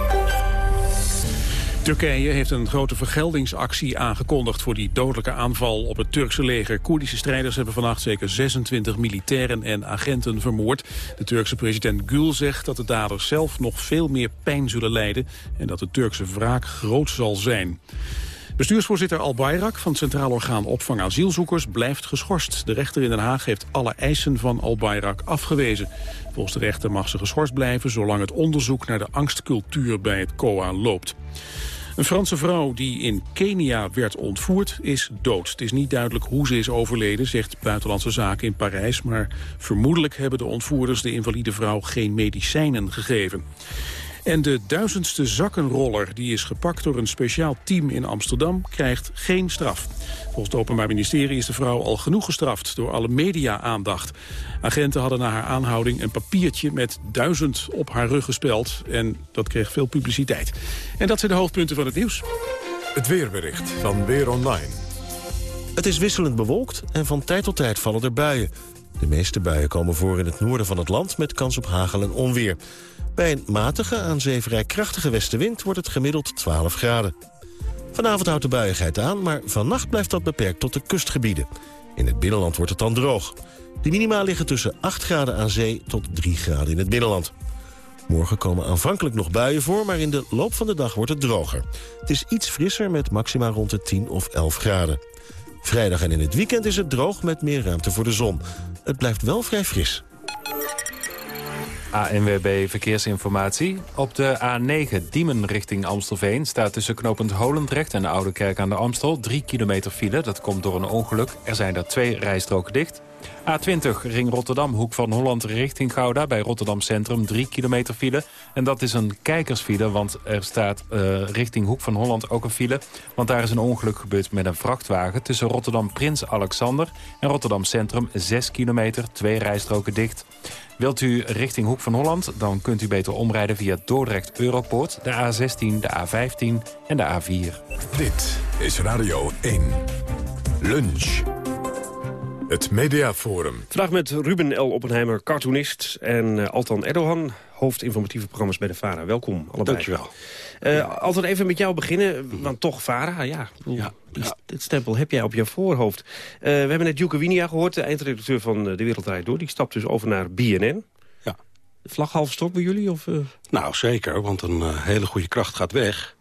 Turkije heeft een grote vergeldingsactie aangekondigd voor die dodelijke aanval op het Turkse leger. Koerdische strijders hebben vannacht zeker 26 militairen en agenten vermoord. De Turkse president Gül zegt dat de daders zelf nog veel meer pijn zullen lijden en dat de Turkse wraak groot zal zijn. Bestuursvoorzitter Al Bayrak van het Centraal Orgaan Opvang Asielzoekers blijft geschorst. De rechter in Den Haag heeft alle eisen van Al Bayrak afgewezen. Volgens de rechter mag ze geschorst blijven zolang het onderzoek naar de angstcultuur bij het COA loopt. Een Franse vrouw die in Kenia werd ontvoerd is dood. Het is niet duidelijk hoe ze is overleden, zegt Buitenlandse Zaken in Parijs. Maar vermoedelijk hebben de ontvoerders de invalide vrouw geen medicijnen gegeven. En de duizendste zakkenroller, die is gepakt door een speciaal team in Amsterdam, krijgt geen straf. Volgens het Openbaar Ministerie is de vrouw al genoeg gestraft door alle media-aandacht. Agenten hadden na haar aanhouding een papiertje met duizend op haar rug gespeld. En dat kreeg veel publiciteit. En dat zijn de hoofdpunten van het nieuws. Het weerbericht van Weer Online. Het is wisselend bewolkt en van tijd tot tijd vallen er buien. De meeste buien komen voor in het noorden van het land met kans op hagel en onweer. Bij een matige, aan zee vrij krachtige westenwind wordt het gemiddeld 12 graden. Vanavond houdt de buiigheid aan, maar vannacht blijft dat beperkt tot de kustgebieden. In het binnenland wordt het dan droog. De minima liggen tussen 8 graden aan zee tot 3 graden in het binnenland. Morgen komen aanvankelijk nog buien voor, maar in de loop van de dag wordt het droger. Het is iets frisser met maxima rond de 10 of 11 graden. Vrijdag en in het weekend is het droog met meer ruimte voor de zon. Het blijft wel vrij fris. ANWB Verkeersinformatie. Op de A9 Diemen richting Amstelveen staat tussen knooppunt Holendrecht en de Oude Kerk aan de Amstel 3 kilometer file. Dat komt door een ongeluk. Er zijn er twee rijstroken dicht. A20 ring Rotterdam, hoek van Holland richting Gouda... bij Rotterdam Centrum, 3 kilometer file. En dat is een kijkersfile, want er staat uh, richting hoek van Holland ook een file. Want daar is een ongeluk gebeurd met een vrachtwagen... tussen Rotterdam Prins Alexander en Rotterdam Centrum, 6 kilometer, twee rijstroken dicht. Wilt u richting Hoek van Holland, dan kunt u beter omrijden via Dordrecht Europoort... de A16, de A15 en de A4. Dit is Radio 1. Lunch. Het Mediaforum. Vandaag met Ruben L. Oppenheimer, cartoonist... en uh, Altan Erdogan, hoofd informatieve programma's bij de VARA. Welkom, allebei. Dankjewel. Uh, ja. Altijd even met jou beginnen, want toch VARA, ja. ja. Dit stempel heb jij op je voorhoofd. Uh, we hebben net Juke Winia gehoord, de eindredacteur van De Wereld Door. Die stapt dus over naar BNN. Ja. Vlag half stok bij jullie? Of, uh... Nou, zeker, want een hele goede kracht gaat weg.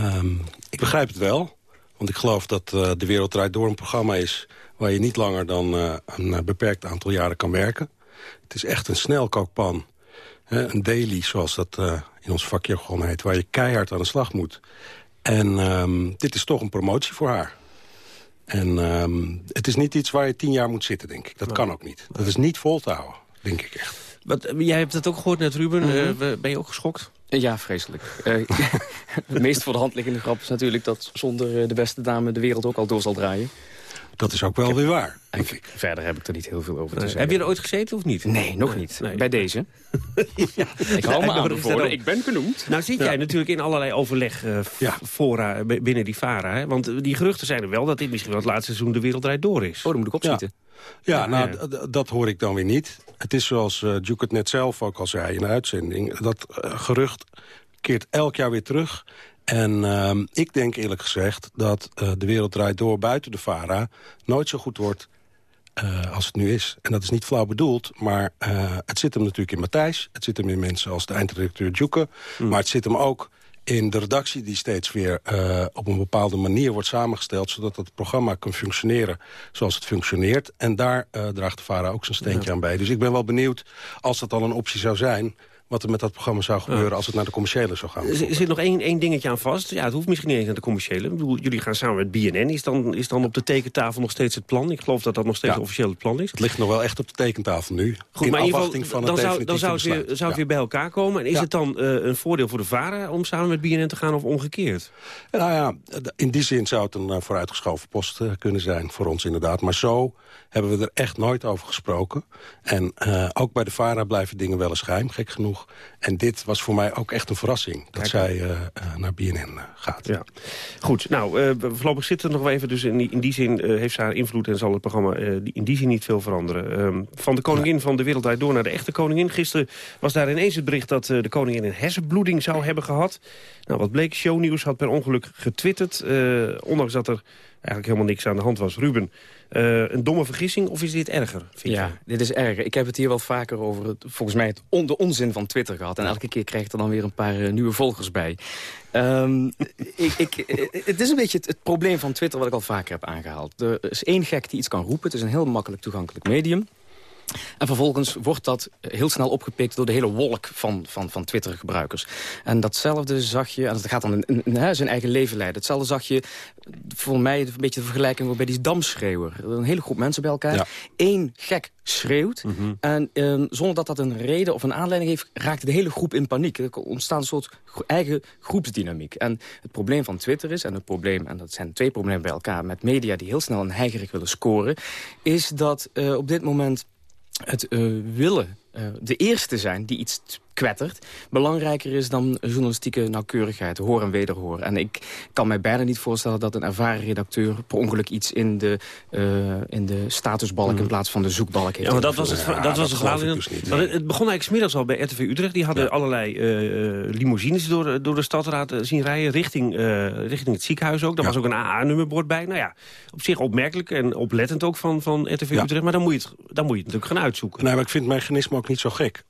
Um, ik begrijp het wel, want ik geloof dat De Wereld Door een programma is waar je niet langer dan een beperkt aantal jaren kan werken. Het is echt een snelkookpan. Hè, een daily, zoals dat in ons vakje gewoon heet... waar je keihard aan de slag moet. En um, dit is toch een promotie voor haar. En um, het is niet iets waar je tien jaar moet zitten, denk ik. Dat kan ook niet. Dat is niet vol te houden, denk ik echt. Wat, jij hebt het ook gehoord net, Ruben. Mm -hmm. uh, ben je ook geschokt? Ja, vreselijk. uh, het meest voor de hand liggende grap is natuurlijk... dat zonder de beste dame de wereld ook al door zal draaien. Dat is ook wel weer waar. Ik, verder heb ik er niet heel veel over te nee. zeggen. Heb je er ooit gezeten of niet? Nee, nog niet. Nee. Bij deze. ja, ik hou me aanbevolen. Ik ben benoemd. Nou zit jij natuurlijk in allerlei overleg uh, ja. fora binnen die VARA. Hè? Want die geruchten zijn er wel dat dit misschien wel het laatste seizoen de wereld draait door is. Oh, dan moet ik opschieten. Ja, ja nou, dat hoor ik dan weer niet. Het is zoals uh, Duke het net zelf ook al zei in de uitzending. Dat uh, gerucht keert elk jaar weer terug. En uh, ik denk eerlijk gezegd dat uh, de wereld draait door buiten de VARA... nooit zo goed wordt uh, als het nu is. En dat is niet flauw bedoeld, maar het zit hem natuurlijk in Matthijs. Het zit hem in mensen als de eindredacteur Djoeke. Mm. Maar het zit hem ook in de redactie die steeds weer op een bepaalde manier wordt samengesteld... zodat het programma kan functioneren zoals het functioneert. En daar draagt de VARA ook zijn steentje ja. aan bij. Dus ik ben wel benieuwd, als dat al een optie zou zijn wat er met dat programma zou gebeuren... Ja. als het naar de commerciële zou gaan. Er zit nog één, één dingetje aan vast. Ja, het hoeft misschien niet eens naar de commerciële. Ik bedoel, jullie gaan samen met BNN. Is dan, is dan op de tekentafel nog steeds het plan? Ik geloof dat dat nog steeds ja. officieel het plan is. Het ligt nog wel echt op de tekentafel nu. Goed, in maar afwachting in van dan het zou, dan zou het, weer, zou het ja. weer bij elkaar komen. En is het dan uh, een voordeel voor de VARA om samen met BNN te gaan of omgekeerd? Nou ja, in die zin zou het een uh, vooruitgeschoven post uh, kunnen zijn voor ons inderdaad. Maar zo hebben we er echt nooit over gesproken. En ook bij de VARA blijven dingen wel eens geheim, gek genoeg. En dit was voor mij ook echt een verrassing, dat Kijk. zij uh, uh, naar BNN gaat. Ja. Goed, nou, voorlopig zit er nog wel even. Dus in die, in die zin heeft ze haar invloed en zal het programma in die zin niet veel veranderen. Um, van de koningin ja. van de wereld uit door naar de echte koningin. Gisteren was daar ineens het bericht dat de koningin een hersenbloeding zou hebben gehad. Nou, wat bleek, shownieuws had per ongeluk getwitterd. ondanks dat er eigenlijk helemaal niks aan de hand was. Ruben, uh, een domme vergissing of is dit erger? Vind ja, je? dit is erger. Ik heb het hier wel vaker over het, volgens mij het on, de onzin van Twitter gehad. En elke keer krijg ik er dan weer een paar uh, nieuwe volgers bij. Um, ik, ik, het is een beetje het, het, probleem van Twitter wat ik al vaker heb aangehaald. Er is één gek die iets kan roepen. Het is een heel makkelijk toegankelijk medium. En vervolgens wordt dat heel snel opgepikt door de hele wolk van, van, van Twitter-gebruikers. En datzelfde zag je, en dat gaat dan in, in, in, zijn eigen leven leiden. Hetzelfde zag je, voor mij een beetje de vergelijking bij die damschreeuwer. Een hele groep mensen bij elkaar. Eén gek schreeuwt. En eh, zonder dat dat een reden of een aanleiding heeft... raakt de hele groep in paniek. Er ontstaat een soort eigen groepsdynamiek. En het probleem van Twitter is, en het probleem... en dat zijn twee problemen bij elkaar... met media die heel snel een heigerig willen scoren... is dat uh, op dit moment het uh, willen uh, de eerste zijn die iets kwettert... belangrijker is dan journalistieke nauwkeurigheid, hoor en wederhoor. En ik kan mij bijna niet voorstellen dat een ervaren redacteur... per ongeluk iets in de, uh, in de statusbalk Hmm. in plaats van de zoekbalk heeft. Ja, maar dat was het, Ja, dat was dat het dus niet, nee. het, begon eigenlijk smiddags al bij RTV Utrecht. Die hadden allerlei eh, limousines door, door de stadraad eh, zien rijden... richting, eh, richting het ziekenhuis ook. Daar was ook een AA-nummerbord bij. Nou ja, op zich opmerkelijk en oplettend ook van, van RTV Utrecht. Maar dan moet, je het, dan moet je het natuurlijk gaan uitzoeken. Nee, maar ik vind het mechanisme ook niet zo gek.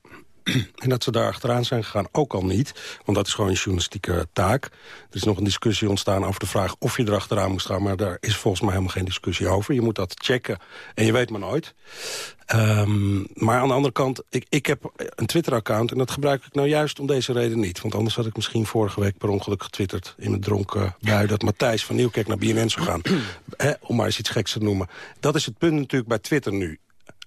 En dat ze daar achteraan zijn gegaan ook al niet. Want dat is gewoon een journalistieke taak. Er is nog een discussie ontstaan over de vraag of je erachteraan moest gaan. Maar daar is volgens mij helemaal geen discussie over. Je moet dat checken en je weet maar nooit. Um, maar aan de andere kant, ik, ik heb een Twitter-account... en dat gebruik ik nou juist om deze reden niet. Want anders had ik misschien vorige week per ongeluk getwitterd... in mijn dronken bui dat Matthijs van Nieuwkerk naar BNN zou gaan. Om maar eens iets geks te noemen. Dat is het punt natuurlijk bij Twitter nu.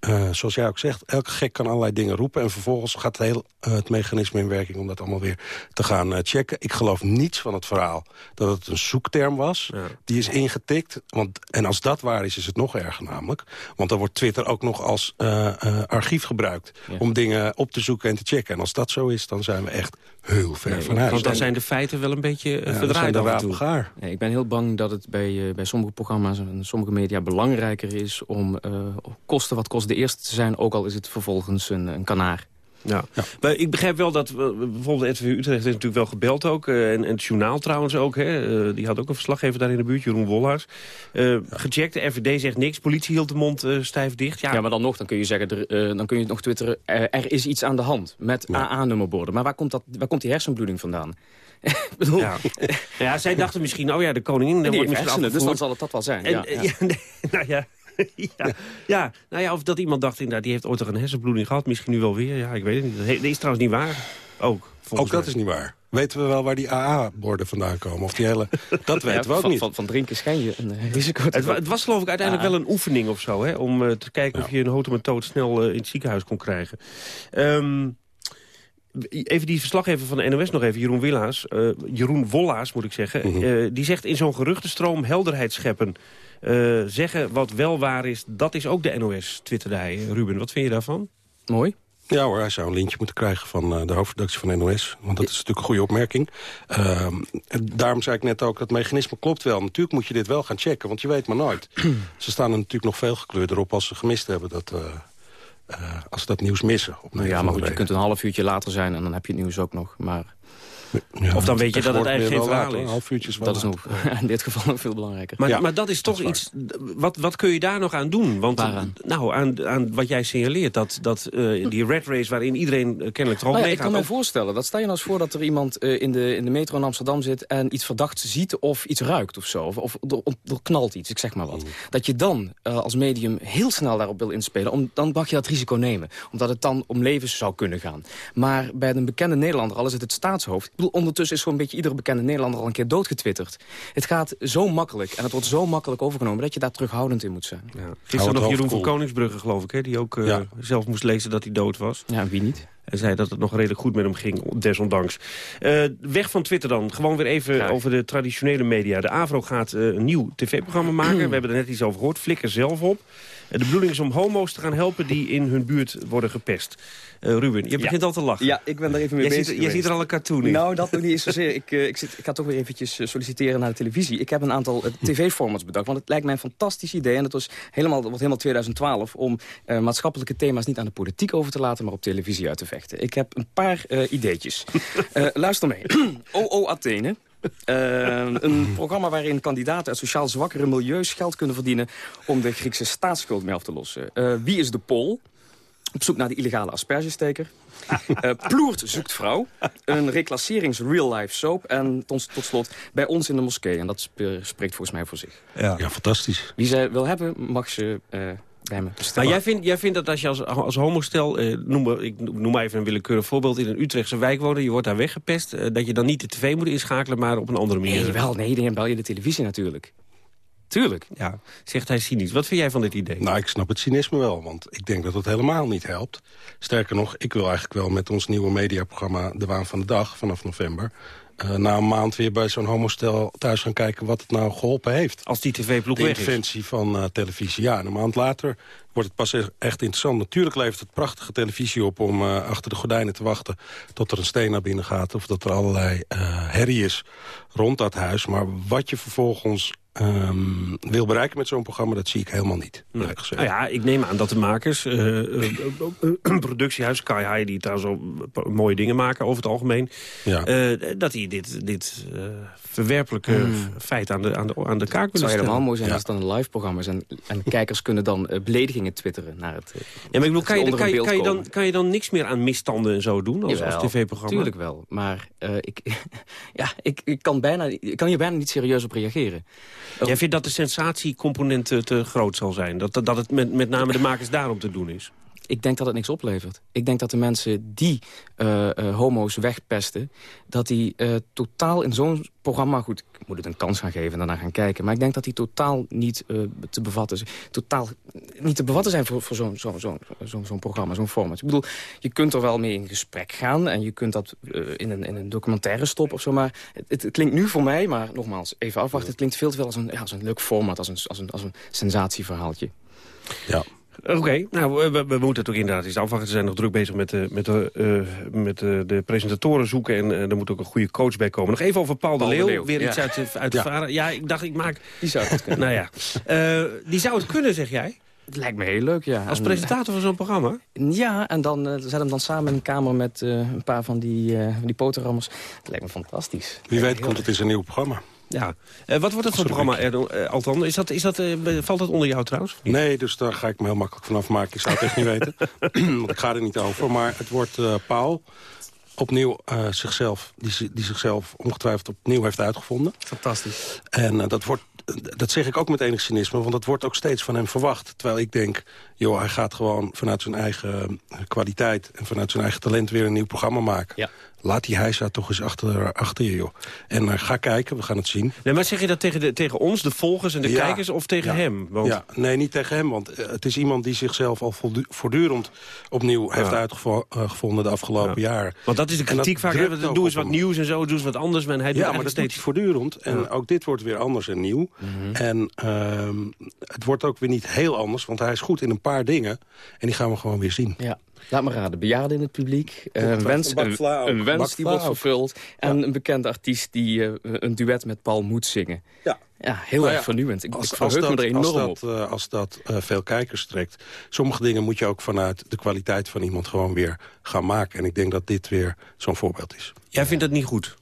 Uh, zoals jij ook zegt, elke gek kan allerlei dingen roepen... en vervolgens gaat heel, uh, het mechanisme in werking om dat allemaal weer te gaan uh, checken. Ik geloof niets van het verhaal dat het een zoekterm was. Ja. Die is ingetikt. Want, en als dat waar is, is het nog erger namelijk. Want dan wordt Twitter ook nog als archief gebruikt... Ja. om dingen op te zoeken en te checken. En als dat zo is, dan zijn we echt heel ver nee, van huis. Want dan zijn de feiten wel een beetje ja, verdraaid af. Nee, ik ben heel bang dat het bij, bij sommige programma's en sommige media belangrijker is... om kosten wat kost de eerste te zijn, ook al is het vervolgens een, een kanaar. Ja. ja. Maar ik begrijp wel dat bijvoorbeeld de RTV Utrecht is natuurlijk wel gebeld ook. Uh, en, en, het journaal trouwens ook. Hè. Uh, die had ook een verslaggever daar in de buurt, Jeroen. Uh, ja. Gecheckt, de RVD zegt niks. Politie hield de mond stijf dicht. Ja. ja. maar dan nog, dan kun je zeggen, er, dan kun je nog twitteren... er is iets aan de hand met AA-nummerborden. Maar waar komt, dat, waar komt die hersenbloeding vandaan? bedoel... ja. ja, zij dachten misschien, oh ja, de koningin... Die wordt misschien hersenen, dus dan zal het dat wel zijn. En, ja, ja. nee, nou ja, ja, ja, nou ja, of dat iemand dacht inderdaad, die heeft ooit toch een hersenbloeding gehad. Misschien nu wel weer, ja, ik weet het niet. Dat is trouwens niet waar. Ook, Ook dat mij. is niet waar. Weten we wel waar die AA-borden vandaan komen? Of die hele... Dat weten ja, we ook van, niet. Van, van drinken schijn je een uh, risico het, het, was geloof ik uiteindelijk wel een oefening of zo, hè? Om uh, te kijken ja. of je een hotematoot snel uh, in het ziekenhuis kon krijgen. Um, Even die verslaggever van de NOS nog even, Jeroen Willaas. Uh, Jeroen Wollaas, moet ik zeggen. Mm -hmm. uh, die zegt in zo'n geruchtenstroom helderheid scheppen. Uh, zeggen wat wel waar is, dat is ook de NOS, twitterde hij. Ruben, wat vind je daarvan? Mooi. Ja hoor, hij zou een lintje moeten krijgen van de hoofdredactie van de NOS. Want dat is natuurlijk een goede opmerking. Uh, daarom zei ik net ook, dat mechanisme klopt wel. Natuurlijk moet je dit wel gaan checken, want je weet maar nooit. ze staan er natuurlijk nog veel gekleurder op als ze gemist hebben dat... Uh, als ze dat nieuws missen. Op nou ja, maar goed, je kunt een half uurtje later zijn en dan heb je het nieuws ook nog. Maar... Ja, of dan weet je dat het eigenlijk geen verhaal is. Half uurtjes dat is nog, in dit geval nog veel belangrijker. Maar, ja, maar dat is toch dat is iets... Wat, wat kun je daar nog aan doen? Want, Waaraan? Nou, aan, aan wat jij signaleert. Dat, dat uh, die red race waarin iedereen uh, kennelijk erop nou ja. Ik kan me voorstellen. Dat stel je nou eens voor dat er iemand uh, in, de, in de metro in Amsterdam zit... en iets verdachts ziet of iets ruikt of zo. Of, of er, er knalt iets, ik zeg maar wat. Mm. Dat je dan als medium heel snel daarop wil inspelen. Om, dan mag je dat risico nemen. Omdat het dan om levens zou kunnen gaan. Maar bij een bekende Nederlander, al is het het staatshoofd... Bedoel, ondertussen is zo'n beetje iedere bekende Nederlander al een keer doodgetwitterd. Het gaat zo makkelijk en het wordt zo makkelijk overgenomen... dat je daar terughoudend in moet zijn. Ja. Gisteren nog Jeroen van Koningsbrugge, geloof ik, hè, die ook uh, ja. zelf moest lezen dat hij dood was. Ja, wie niet? En zei dat het nog redelijk goed met hem ging, desondanks. Uh, weg van Twitter dan. Gewoon weer even Graag. over de traditionele media. De AVRO gaat uh, een nieuw tv-programma maken. We hebben er net iets over gehoord. Flikker zelf op. De bedoeling is om homo's te gaan helpen die in hun buurt worden gepest. Uh, Ruben, je begint ja. al te lachen. Ja, ik ben daar even mee jij bezig ziet, Je ziet er al een cartoon in. Nou, dat nog niet eens zozeer. ik, uh, ik, zit, ik ga toch weer eventjes uh, solliciteren naar de televisie. Ik heb een aantal tv-formats bedacht, want het lijkt mij een fantastisch idee. En dat, was helemaal, wordt helemaal 2012 om maatschappelijke thema's niet aan de politiek over te laten, maar op televisie uit te vechten. Ik heb een paar ideetjes. luister mee. OO Athene. Uh, een programma waarin kandidaten uit sociaal zwakkere milieus geld kunnen verdienen... om de Griekse staatsschuld mee af te lossen. Uh, wie is de Pool? Op zoek naar de illegale aspergesteker. uh, Ploert zoekt vrouw. Een reclasserings real-life soap. En tot, tot, slot bij ons in de moskee. En dat spreekt volgens mij voor zich. Ja, ja fantastisch. Wie zij wil hebben, mag ze Maar jij vindt, jij vindt dat als je als, als homostel, eh, noem, maar- ik noem maar even een willekeurig voorbeeld... in een Utrechtse wijk wonen, je wordt daar weggepest... eh, dat je dan niet de tv moet inschakelen, maar op een andere manier... Nee, wel, nee, dan bel je de televisie natuurlijk. Tuurlijk. Ja, zegt hij cynisch. Wat vind jij van dit idee? Nou, ik snap het cynisme wel, want ik denk dat het helemaal niet helpt. Sterker nog, ik wil eigenlijk wel met ons nieuwe mediaprogramma... De Waan van de Dag, vanaf november... eh, na een maand weer bij zo'n homostel thuis gaan kijken... wat het nou geholpen heeft. Als die tv-ploeg De weg is. interventie van eh, televisie. Ja, en een maand later wordt het pas echt interessant. Natuurlijk levert het prachtige televisie op om eh, achter de gordijnen te wachten... tot er een steen naar binnen gaat of dat er allerlei herrie is rond dat huis. Maar wat je vervolgens ehm, wil bereiken met zo'n programma... dat zie ik helemaal niet. Nou ja, ik neem aan dat de makers, een productiehuis, Kai Hai, die daar zo mooie dingen maken over het algemeen, Ja. eh, dat die dit, dit verwerpelijke Hmm. feit aan de, aan de, aan de kaak Het willen zou helemaal stellen. mooi zijn Ja. als het dan een live programma is. En, en kijkers kunnen dan beledigingen twitteren naar het... Ja, maar ik bedoel, kan je, kan, je, beeld kan, je dan, kan je dan niks meer aan misstanden en zo doen als, tv-programma? Tuurlijk wel, maar eh, ik, ja, ik, ik, kan bijna, ik kan hier bijna niet serieus op reageren. Jij vindt dat de sensatiecomponent te, te groot zal zijn? Dat, dat het met, met name de makers daarom te doen is? Ik denk dat het niks oplevert. Ik denk dat de mensen die eh, eh, homo's wegpesten... dat die eh, totaal in zo'n programma... goed, ik moet het een kans gaan geven en daarna gaan kijken... maar ik denk dat die totaal niet te bevatten zijn. Totaal niet te bevatten zijn voor, zo'n zo, zo, zo, zo'n programma, zo'n format. Ik bedoel, je kunt er wel mee in gesprek gaan... en je kunt dat in, een, in een documentaire stoppen of zo... maar het, het klinkt nu voor mij, maar nogmaals, even afwachten... het klinkt veel te veel als een, ja, leuk format, als een, als een, als een sensatieverhaaltje. Ja. Oké, nou, we, we moeten het ook inderdaad eens afwachten. Ze zijn nog druk bezig met, de, met, de, eh, met de, de presentatoren zoeken. En eh, er moet ook een goede coach bij komen. Nog even over Paul, de Paul de Leeuw. Leeuw, Weer ja. iets uit, de- uit de Ja. varen. Ja, ik dacht, ik maak... Die zou het kunnen. nou ja, Eh, die zou het kunnen, zeg jij? Het lijkt me heel leuk, ja. Als En- presentator van zo'n programma? Ja, en dan eh, zet hem dan samen in een kamer met eh, een paar van die, eh van die potenrammers. Het lijkt me fantastisch. Wie weet komt het in zijn nieuw programma. Ja. Eh, wat wordt het voor programma, Erdo, eh, Altan? Is dat, is dat, eh, valt dat onder jou trouwens? Nee, dus daar ga ik me heel makkelijk vanaf maken. Ik zou het echt niet weten. Want ik ga er niet over. Maar het wordt Paul opnieuw zichzelf, die, die zichzelf ongetwijfeld opnieuw heeft uitgevonden. Fantastisch. En dat wordt, dat zeg ik ook met enig cynisme, want dat wordt ook steeds van hem verwacht. Terwijl ik denk, joh, hij gaat gewoon vanuit zijn eigen kwaliteit... en vanuit zijn eigen talent weer een nieuw programma maken. Ja. Laat die hijsa toch eens achter, achter je, joh. En eh, ga kijken, we gaan het zien. Nee, maar zeg je dat tegen, de, tegen ons, de volgers en de Ja. kijkers, of tegen Ja. hem? Want, Ja, nee, niet tegen hem, want eh, het is iemand die zichzelf al voortdurend opnieuw heeft uitgevonden de afgelopen jaren. Want dat is de En kritiek vaak. hè, Doe eens wat hem. nieuws en zo, doe eens wat anders. Maar hij doet Ja, maar dat steeds... hij voortdurend. En Ja. ook dit wordt weer anders en nieuw. En ehm, het wordt ook weer niet heel anders, want hij is goed in een paar dingen. En die gaan we gewoon weer zien. Ja. Laat me raden, bejaarden in het publiek. eh, een wens, een, wens die wordt vervuld. En een bekende artiest die eh, een duet met Paul moet zingen. Ja. Ja, heel Nou erg ja, vernieuwend. Ik, Als, ik als verheug me dat, er als enorm dat, op. eh, als dat eh, veel kijkers trekt. Sommige dingen moet je ook vanuit de kwaliteit van iemand gewoon weer gaan maken. En ik denk dat dit weer zo'n voorbeeld is. Jij vindt dat niet goed?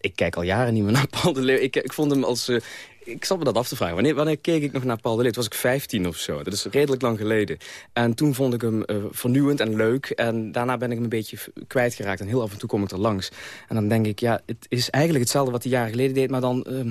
Ik kijk al jaren niet meer naar Paul de Leeuw. Ik, ik vond hem als... eh, ik zat me dat af te vragen. Wanneer, wanneer keek ik nog naar Paul de Leeuw? Toen was ik 15 of zo. Dat is redelijk lang geleden. En toen vond ik hem eh, vernieuwend en leuk. En daarna ben ik hem een beetje kwijtgeraakt. En heel af en toe kom ik er langs. En dan denk ik, ja, het is eigenlijk hetzelfde wat hij jaren geleden deed. Maar dan... ehm,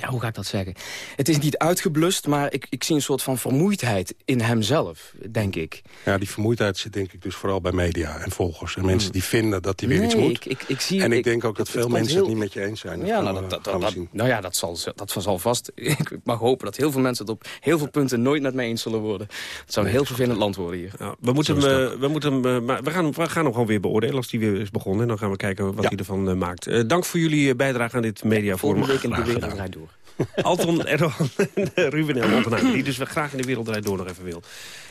ja, hoe ga ik dat zeggen? Het is niet uitgeblust, maar ik, ik zie een soort van vermoeidheid in hemzelf, denk ik. Ja, die vermoeidheid zit denk ik dus vooral bij media en volgers. En mensen die vinden dat hij weer iets moet. ik- ik- ik zie- en ik, ik- denk ook dat het- veel het mensen het niet met je eens zijn. Ja, nou, dat, dat, dat- nou ja, dat zal, dat zal vast. Ik mag hopen dat heel veel mensen het op heel veel punten nooit met mij eens zullen worden. Het zou een heel vervelend land worden hier. Ja, we moeten hem, eh, we, moeten hem, eh, maar we, gaan, we gaan hem gewoon weer beoordelen als die weer is begonnen. En dan gaan we kijken wat hij ervan eh, maakt. Eh, dank voor jullie bijdrage aan dit mediaforum. Volgende week in de draait door. Alton, Erdogan en eh, Ruben en Montenegro, die dus graag in de wereld draait door nog even wil.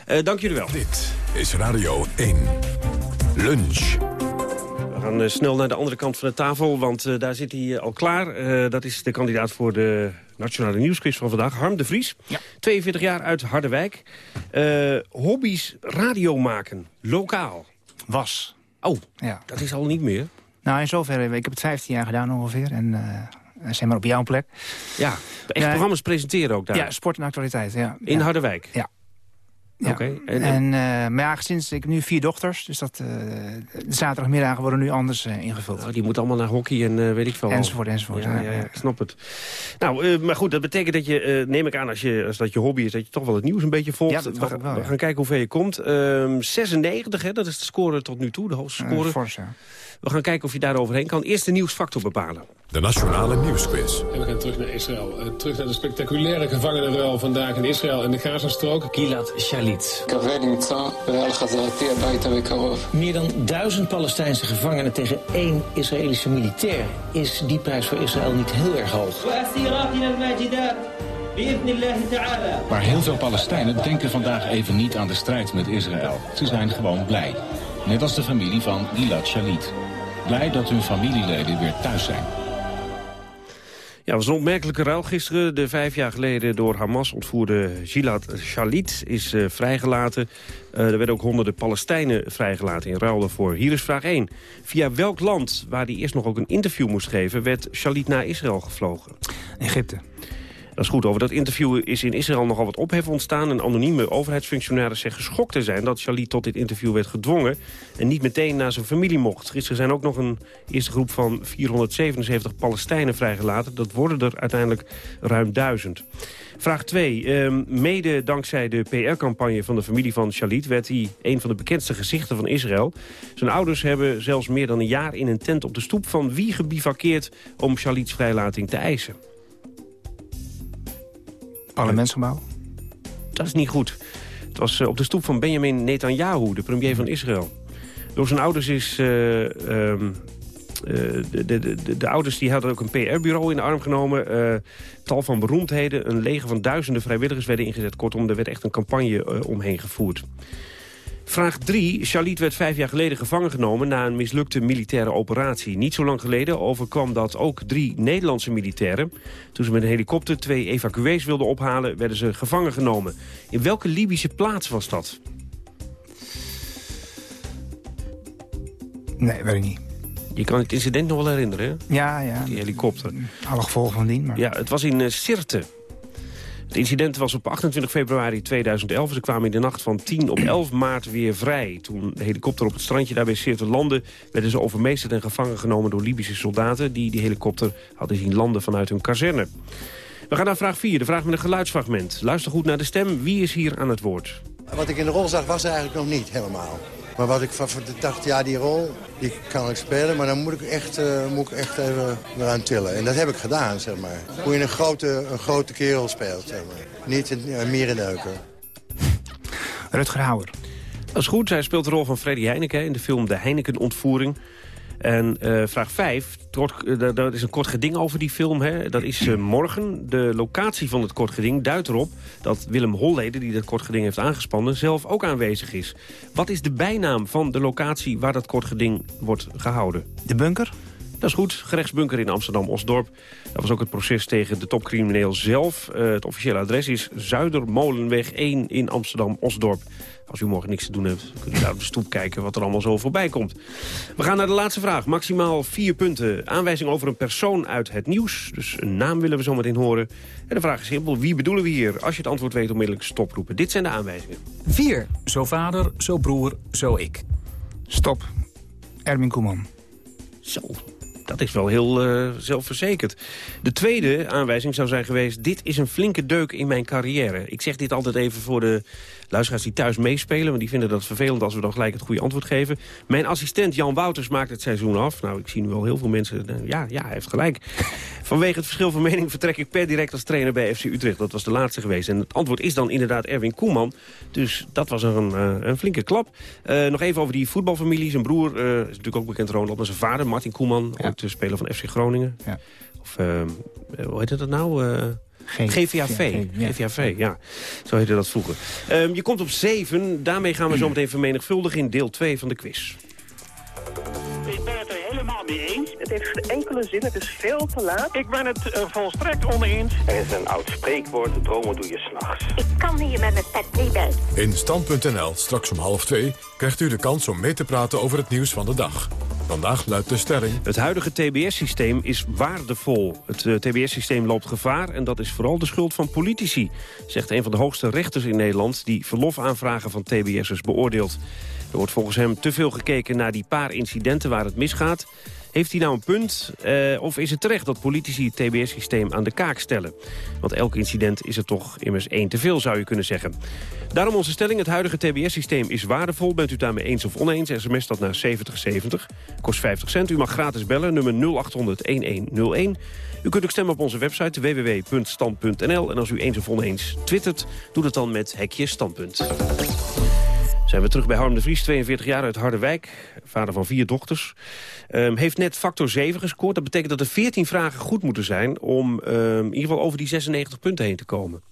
Eh, dank jullie wel. Dit is Radio 1. Lunch. We gaan eh, snel naar de andere kant van de tafel, want eh, daar zit hij al klaar. Eh, dat is de kandidaat voor de Nationale Nieuwsquiz van vandaag, Harm de Vries. 42 jaar uit Harderwijk. Eh, hobby's radio maken, lokaal. Was. Oh, Ja. dat is al niet meer. Nou, in zoverre, ik heb het 15 jaar gedaan ongeveer. En eh, zeg maar op jouw plek. Ja, echt Ja, programma's presenteren ook daar. Ja, sport en actualiteit, ja. In ja. Harderwijk. Ja. Ja. Oké. En, En, en- eh, maar ja, sinds ik heb nu vier dochters, dus dat, eh, de zaterdagmiddagen worden nu anders eh, ingevuld. Oh, die moet allemaal naar hockey en eh, weet ik veel. Enzovoort, enzovoort, Ja, ja, ja, ik snap het. Nou, eh, maar goed, dat betekent dat je, eh, neem ik aan, als, je, als dat je hobby is... dat je toch wel het nieuws een beetje volgt. Ja, dat we, wel, we gaan kijken hoe ver je komt. Ehm 96, hè, dat is de score tot nu toe, de hoogste Eh, score. fors, ja. We gaan kijken of je daar overheen kan. Eerst de nieuwsfactor bepalen. De Nationale Nieuwsquiz. En we gaan terug naar Israël. Eh, terug naar de spectaculaire gevangenenruil vandaag in Israël in de Gazastrook. Gilad Shalit. Meer dan duizend Palestijnse gevangenen tegen één Israëlische militair. Is die prijs voor Israël niet heel erg hoog? Maar heel veel Palestijnen denken vandaag even niet aan de strijd met Israël. Ze zijn gewoon blij. Net als de familie van Gilad Shalit. Blij dat hun familieleden weer thuis zijn. Ja, het was een opmerkelijke ruil gisteren. De vijf jaar geleden door Hamas ontvoerde Gilad Shalit is eh, vrijgelaten. Eh, er werden ook honderden Palestijnen vrijgelaten in ruil daarvoor. Hier is vraag 1. Via welk land, waar hij eerst nog ook een interview moest geven... werd Shalit naar Israël gevlogen? Egypte. Dat is goed. Over dat interview is in Israël nogal wat ophef ontstaan. Een anonieme overheidsfunctionaris zegt geschokt te zijn... dat Shalit tot dit interview werd gedwongen... en niet meteen naar zijn familie mocht. Gisteren zijn ook nog een eerste groep van 477 Palestijnen vrijgelaten. Dat worden er uiteindelijk ruim duizend. Vraag 2. mede dankzij de PR-campagne van de familie van Shalit... werd hij een van de bekendste gezichten van Israël. Zijn ouders hebben zelfs meer dan een jaar in een tent op de stoep... van wie gebivakkeerd om Shalits vrijlating te eisen. Parlementsgebouw. Dat is niet goed. Het was eh, op de stoep van Benjamin Netanyahu, de premier van Israël. Door zijn ouders is... eh, ehm, eh, de, de, de, de ouders die hadden ook een PR-bureau in de arm genomen. eh, tal van beroemdheden, een leger van duizenden vrijwilligers werden ingezet. Kortom, er werd echt een campagne eh, omheen gevoerd. Vraag 3. Shalit werd vijf jaar geleden gevangen genomen na een mislukte militaire operatie. Niet zo lang geleden overkwam dat ook drie Nederlandse militairen. Toen ze met een helikopter twee evacuees wilden ophalen, werden ze gevangen genomen. In welke Libische plaats was dat? Nee, weet ik niet. Je kan het incident nog wel herinneren, hè? Ja, ja. Die helikopter. Alle gevolgen van dien. Maar... Ja, het was in uh, Sirte. Het incident was op 28 februari 2011. Ze kwamen in de nacht van 10 op 11 maart weer vrij. Toen de helikopter op het strandje daar bij Sirte landde... werden ze overmeesterd en gevangen genomen door Libische soldaten... die die helikopter hadden zien landen vanuit hun kazerne. We gaan naar vraag 4, de vraag met een geluidsfragment. Luister goed naar de stem. Wie is hier aan het woord? Wat ik in de rol zag was er eigenlijk nog niet helemaal. Maar wat ik van dacht, ja, die rol, die kan ik spelen. Maar dan moet ik echt, uh, moet ik echt even eraan tillen. En dat heb ik gedaan, zeg maar. Hoe je een grote, een grote kerel speelt, zeg maar. Niet een uh, mierenneuker. Rutger Hauer. Dat is goed. Hij speelt de rol van Freddy Heineken in de film De Heineken-ontvoering. En uh, vraag 5, dat is een kort geding over die film. Hè. Dat is uh, morgen. De locatie van het kort geding duidt erop dat Willem Holleden... die dat kort geding heeft aangespannen, zelf ook aanwezig is. Wat is de bijnaam van de locatie waar dat kort geding wordt gehouden? De bunker? Dat is goed. Gerechtsbunker in Amsterdam-Osdorp. Dat was ook het proces tegen de topcrimineel zelf. Uh, het officiële adres is Zuidermolenweg 1 in Amsterdam-Osdorp. Als u morgen niks te doen hebt, kunt u daar op de stoep kijken wat er allemaal zo voorbij komt. We gaan naar de laatste vraag. Maximaal vier punten. Aanwijzing over een persoon uit het nieuws. Dus een naam willen we zo meteen horen. En de vraag is simpel. Wie bedoelen we hier? Als je het antwoord weet, onmiddellijk stoproepen. Dit zijn de aanwijzingen. 4. Zo vader, zo broer, zo ik. Stop. Erwin Koeman. Zo, dat is wel heel uh, zelfverzekerd. De tweede aanwijzing zou zijn geweest... dit is een flinke deuk in mijn carrière. Ik zeg dit altijd even voor de luisteraars die thuis meespelen... want die vinden dat vervelend als we dan gelijk het goede antwoord geven. Mijn assistent Jan Wouters maakt het seizoen af. Nou, ik zie nu al heel veel mensen... Uh, ja, ja, hij heeft gelijk. Vanwege het verschil van mening vertrek ik per direct als trainer bij FC Utrecht. Dat was de laatste geweest. En het antwoord is dan inderdaad Erwin Koeman. Dus dat was een, uh, een flinke klap. nog even over die voetbalfamilie. Zijn broer is natuurlijk ook bekend Ronald, maar zijn vader Martin Koeman... Ja. de speler van FC Groningen. Ja. Of, uh, hoe heet het nou? GVAV. Ja. GVAV, ja. Zo heette dat vroeger. Um, je komt op 7. Daarmee gaan we zo meteen vermenigvuldigen in deel 2 van de quiz. Ik ben het er helemaal mee eens. Het heeft geen enkele zin, het is veel te laat. Ik ben het uh, volstrekt oneens. Er is een oud spreekwoord, dromen doe je s'nachts. Ik kan hier met mijn pet niet bij. In Stand.nl, straks om half twee, krijgt u de kans om mee te praten over het nieuws van de dag. Vandaag luidt de stelling... Het huidige TBS-systeem is waardevol. Het uh, TBS-systeem loopt gevaar en dat is vooral de schuld van politici... zegt een van de hoogste rechters in Nederland... die verlofaanvragen van TBS'ers beoordeelt. Er wordt volgens hem te veel gekeken naar die paar incidenten waar het misgaat... Heeft hij nou een punt? Uh, of is het terecht dat politici het TBS-systeem aan de kaak stellen? Want elk incident is er toch immers één te veel, zou je kunnen zeggen. Daarom onze stelling, het huidige TBS-systeem is waardevol. Bent u daarmee eens of oneens, sms dat naar 7070. Kost 50 cent. U mag gratis bellen, nummer 0800-1101. U kunt ook stemmen op onze website www.stand.nl. En als u eens of oneens twittert, doe dat dan met hekje standpunt. Zijn we terug bij Harm de Vries, 42 jaar uit Harderwijk. Vader van vier dochters. Um, heeft net factor 7 gescoord. Dat betekent dat er 14 vragen goed moeten zijn... om um, in ieder geval over die 96 punten heen te komen.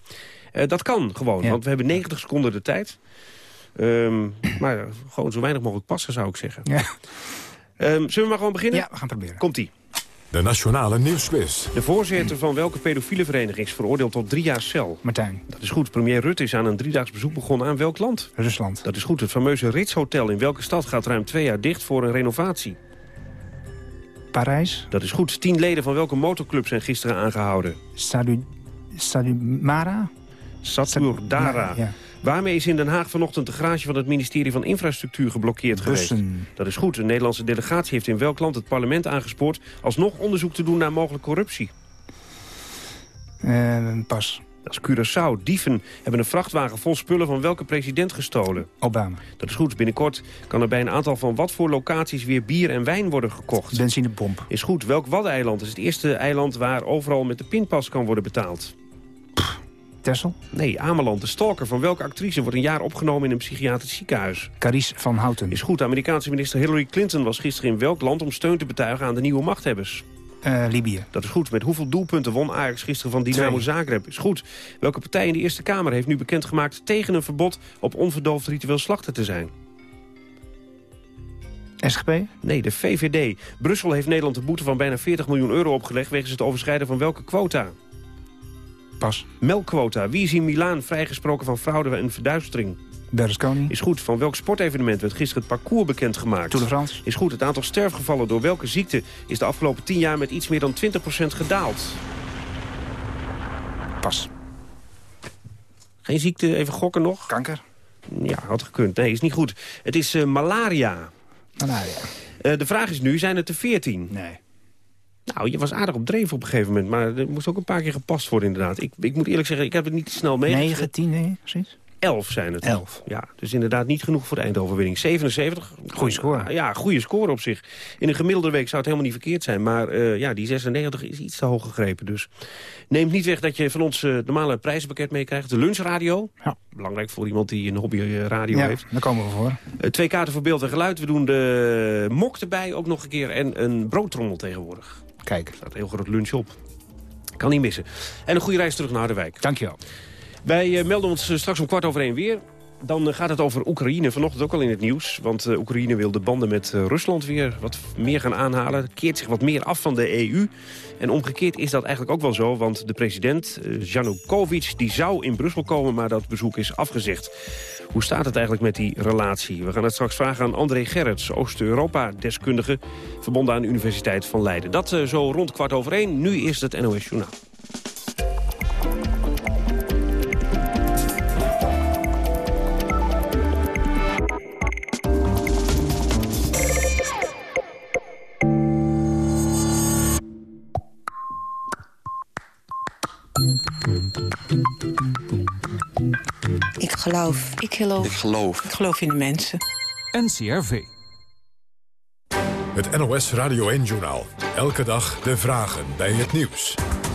Uh, dat kan gewoon, ja. want we hebben 90 seconden de tijd. Um, maar gewoon zo weinig mogelijk passen, zou ik zeggen. Ja. zullen we maar gewoon beginnen? Ja, we gaan proberen. Komt-ie. De Nationale Nieuwsquiz. De voorzitter van welke pedofiele vereniging is veroordeeld tot drie jaar cel? Martijn. Dat is goed. Premier Rutte is aan een driedaags bezoek begonnen aan welk land? Rusland. Dat is goed. Het fameuze Ritz Hotel in welke stad gaat ruim twee jaar dicht voor een renovatie? Parijs. Dat is goed. Tien leden van welke motorclub zijn gisteren aangehouden? Sadu... Sadumara? Saturdara. Ja. Waarmee is in Den Haag vanochtend de garage van het ministerie van Infrastructuur geblokkeerd geweest? Dat is goed. De Nederlandse delegatie heeft in welk land het parlement aangespoord... alsnog onderzoek te doen naar mogelijke corruptie? Uh, pas. Dat is Curaçao. Dieven hebben een vrachtwagen vol spullen van welke president gestolen? Obama. Dat is goed. Binnenkort kan er bij een aantal van wat voor locaties weer bier en wijn worden gekocht? Benzinepomp. Is goed. Welk Waddeneiland is het eerste eiland waar overal met de pinpas kan worden betaald? Tessel? Nee, Ameland, de stalker van welke actrice wordt een jaar opgenomen in een psychiatrisch ziekenhuis? Carice van Houten. Is goed. Amerikaanse minister Hillary Clinton was gisteren in welk land om steun te betuigen aan de nieuwe machthebbers? Uh, Libië. Dat is goed. Met hoeveel doelpunten won Ajax gisteren van Dynamo Zagreb? Is goed. Welke partij in de Eerste Kamer heeft nu bekendgemaakt tegen een verbod op onverdoofd ritueel slachten te zijn? SGP? Nee, de VVD. Brussel heeft Nederland een boete van bijna 40 miljoen euro opgelegd... wegens het overschrijden van welke quota? Pas. Melkquota. Wie is in Milaan vrijgesproken van fraude en verduistering? Berlusconi. Is goed. Van welk sportevenement werd gisteren het parcours bekendgemaakt? Tour de France. Is goed. Het aantal sterfgevallen door welke ziekte is de afgelopen 10 jaar met iets meer dan 20% gedaald? Pas. Geen ziekte, even gokken nog? Kanker. Ja, had gekund. Nee, is niet goed. Het is uh, malaria. Malaria. Uh, de vraag is nu, zijn het er 14? Nee. Nou, je was aardig op dreef op een gegeven moment. Maar er moest ook een paar keer gepast worden inderdaad. Ik, ik moet eerlijk zeggen, ik heb het niet snel meegekregen. 9, 10, nee, precies. 11 zijn het. 11. Ja, dus inderdaad niet genoeg voor de eindoverwinning. 77. Goeie score. Ja, goede score op zich. In een gemiddelde week zou het helemaal niet verkeerd zijn. Maar uh, ja, die 96 is iets te hoog gegrepen. Dus neemt niet weg dat je van ons uh, normale prijzenpakket meekrijgt. De lunchradio. Ja. Belangrijk voor iemand die een hobby uh, radio ja, heeft. daar komen we voor. twee kaarten voor beeld en geluid. We doen de mok erbij ook nog een keer. En een broodtrommel tegenwoordig. Kijk. Er staat een heel groot lunch op. Kan niet missen. En een goede reis terug naar Harderwijk. Dankjewel. Wij uh, melden ons uh, straks om kwart over één weer. Dan uh, gaat het over Oekraïne. Vanochtend ook al in het nieuws. Want Oekraïne wil de banden met Rusland weer wat meer gaan aanhalen. Keert zich wat meer af van de EU. En omgekeerd is dat eigenlijk ook wel zo. Want de president, Janukovic, die zou in Brussel komen... maar dat bezoek is afgezegd. Hoe staat het eigenlijk met die relatie? We gaan het straks vragen aan André Gerrits, Oost-Europa-deskundige... verbonden aan de Universiteit van Leiden. Dat uh, zo rond kwart over één. Nu eerst het NOS Journaal. Geloof. Ik geloof. Ik geloof. Ik geloof in de mensen. NCRV. Het NOS Radio 1-journaal. Elke dag de vragen bij het nieuws.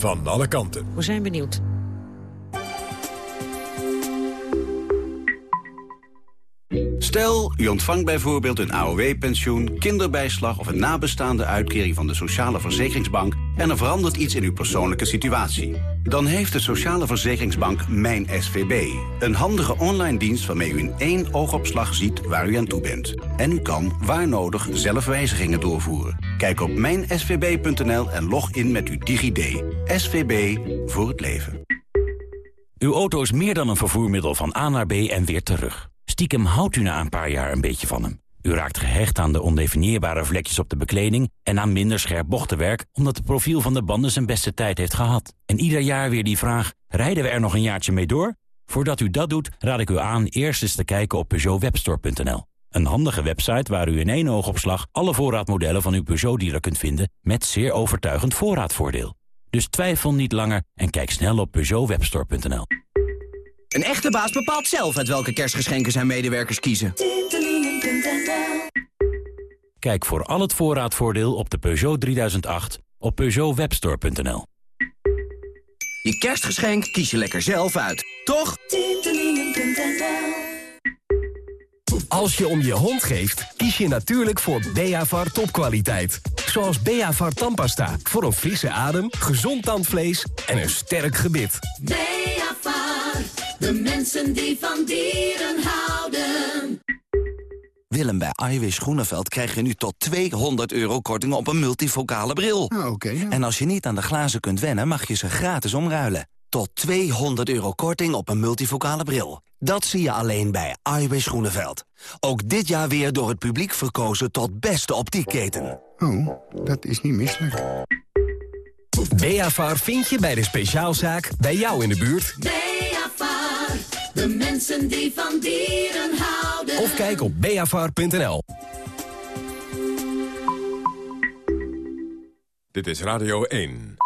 van alle kanten. We zijn benieuwd. Stel, u ontvangt bijvoorbeeld een AOW-pensioen, kinderbijslag... of een nabestaande uitkering van de Sociale Verzekeringsbank... en er verandert iets in uw persoonlijke situatie. Dan heeft de Sociale Verzekeringsbank Mijn SVB. Een handige online dienst waarmee u in één oogopslag ziet waar u aan toe bent. En u kan, waar nodig, zelf wijzigingen doorvoeren. Kijk op mijnsvb.nl en log in met uw DigiD. SVB voor het leven. Uw auto is meer dan een vervoermiddel van A naar B en weer terug. Stiekem houdt u na een paar jaar een beetje van hem. U raakt gehecht aan de ondefinieerbare vlekjes op de bekleding... en aan minder scherp bochtenwerk... omdat het profiel van de banden zijn beste tijd heeft gehad. En ieder jaar weer die vraag, rijden we er nog een jaartje mee door? Voordat u dat doet, raad ik u aan eerst eens te kijken op PeugeotWebstore.nl. Een handige website waar u in één oogopslag... alle voorraadmodellen van uw Peugeot-dealer kunt vinden... met zeer overtuigend voorraadvoordeel. Dus twijfel niet langer en kijk snel op PeugeotWebstore.nl. Een echte baas bepaalt zelf uit welke kerstgeschenken zijn medewerkers kiezen. Kijk voor al het voorraadvoordeel op de Peugeot 3008 op PeugeotWebstore.nl. Je kerstgeschenk kies je lekker zelf uit, toch? Als je om je hond geeft, kies je natuurlijk voor Beavar topkwaliteit. Zoals Beavar tandpasta, voor een frisse adem, gezond tandvlees en een sterk gebit. Beavar, de mensen die van dieren houden. Willem, bij Iwis Groeneveld krijg je nu tot 200 euro korting op een multifocale bril. Oké. En als je niet aan de glazen kunt wennen, mag je ze gratis omruilen. Tot 200 euro korting op een multifocale bril. Dat zie je alleen bij Iwis Groeneveld. Ook dit jaar weer door het publiek verkozen tot beste optiekketen. Oh, dat is niet misselijk. Beavar vind je bij de speciaalzaak bij jou in de buurt. Beavar, de mensen die van dieren houden. Of kijk op beavar.nl. Dit is Radio 1.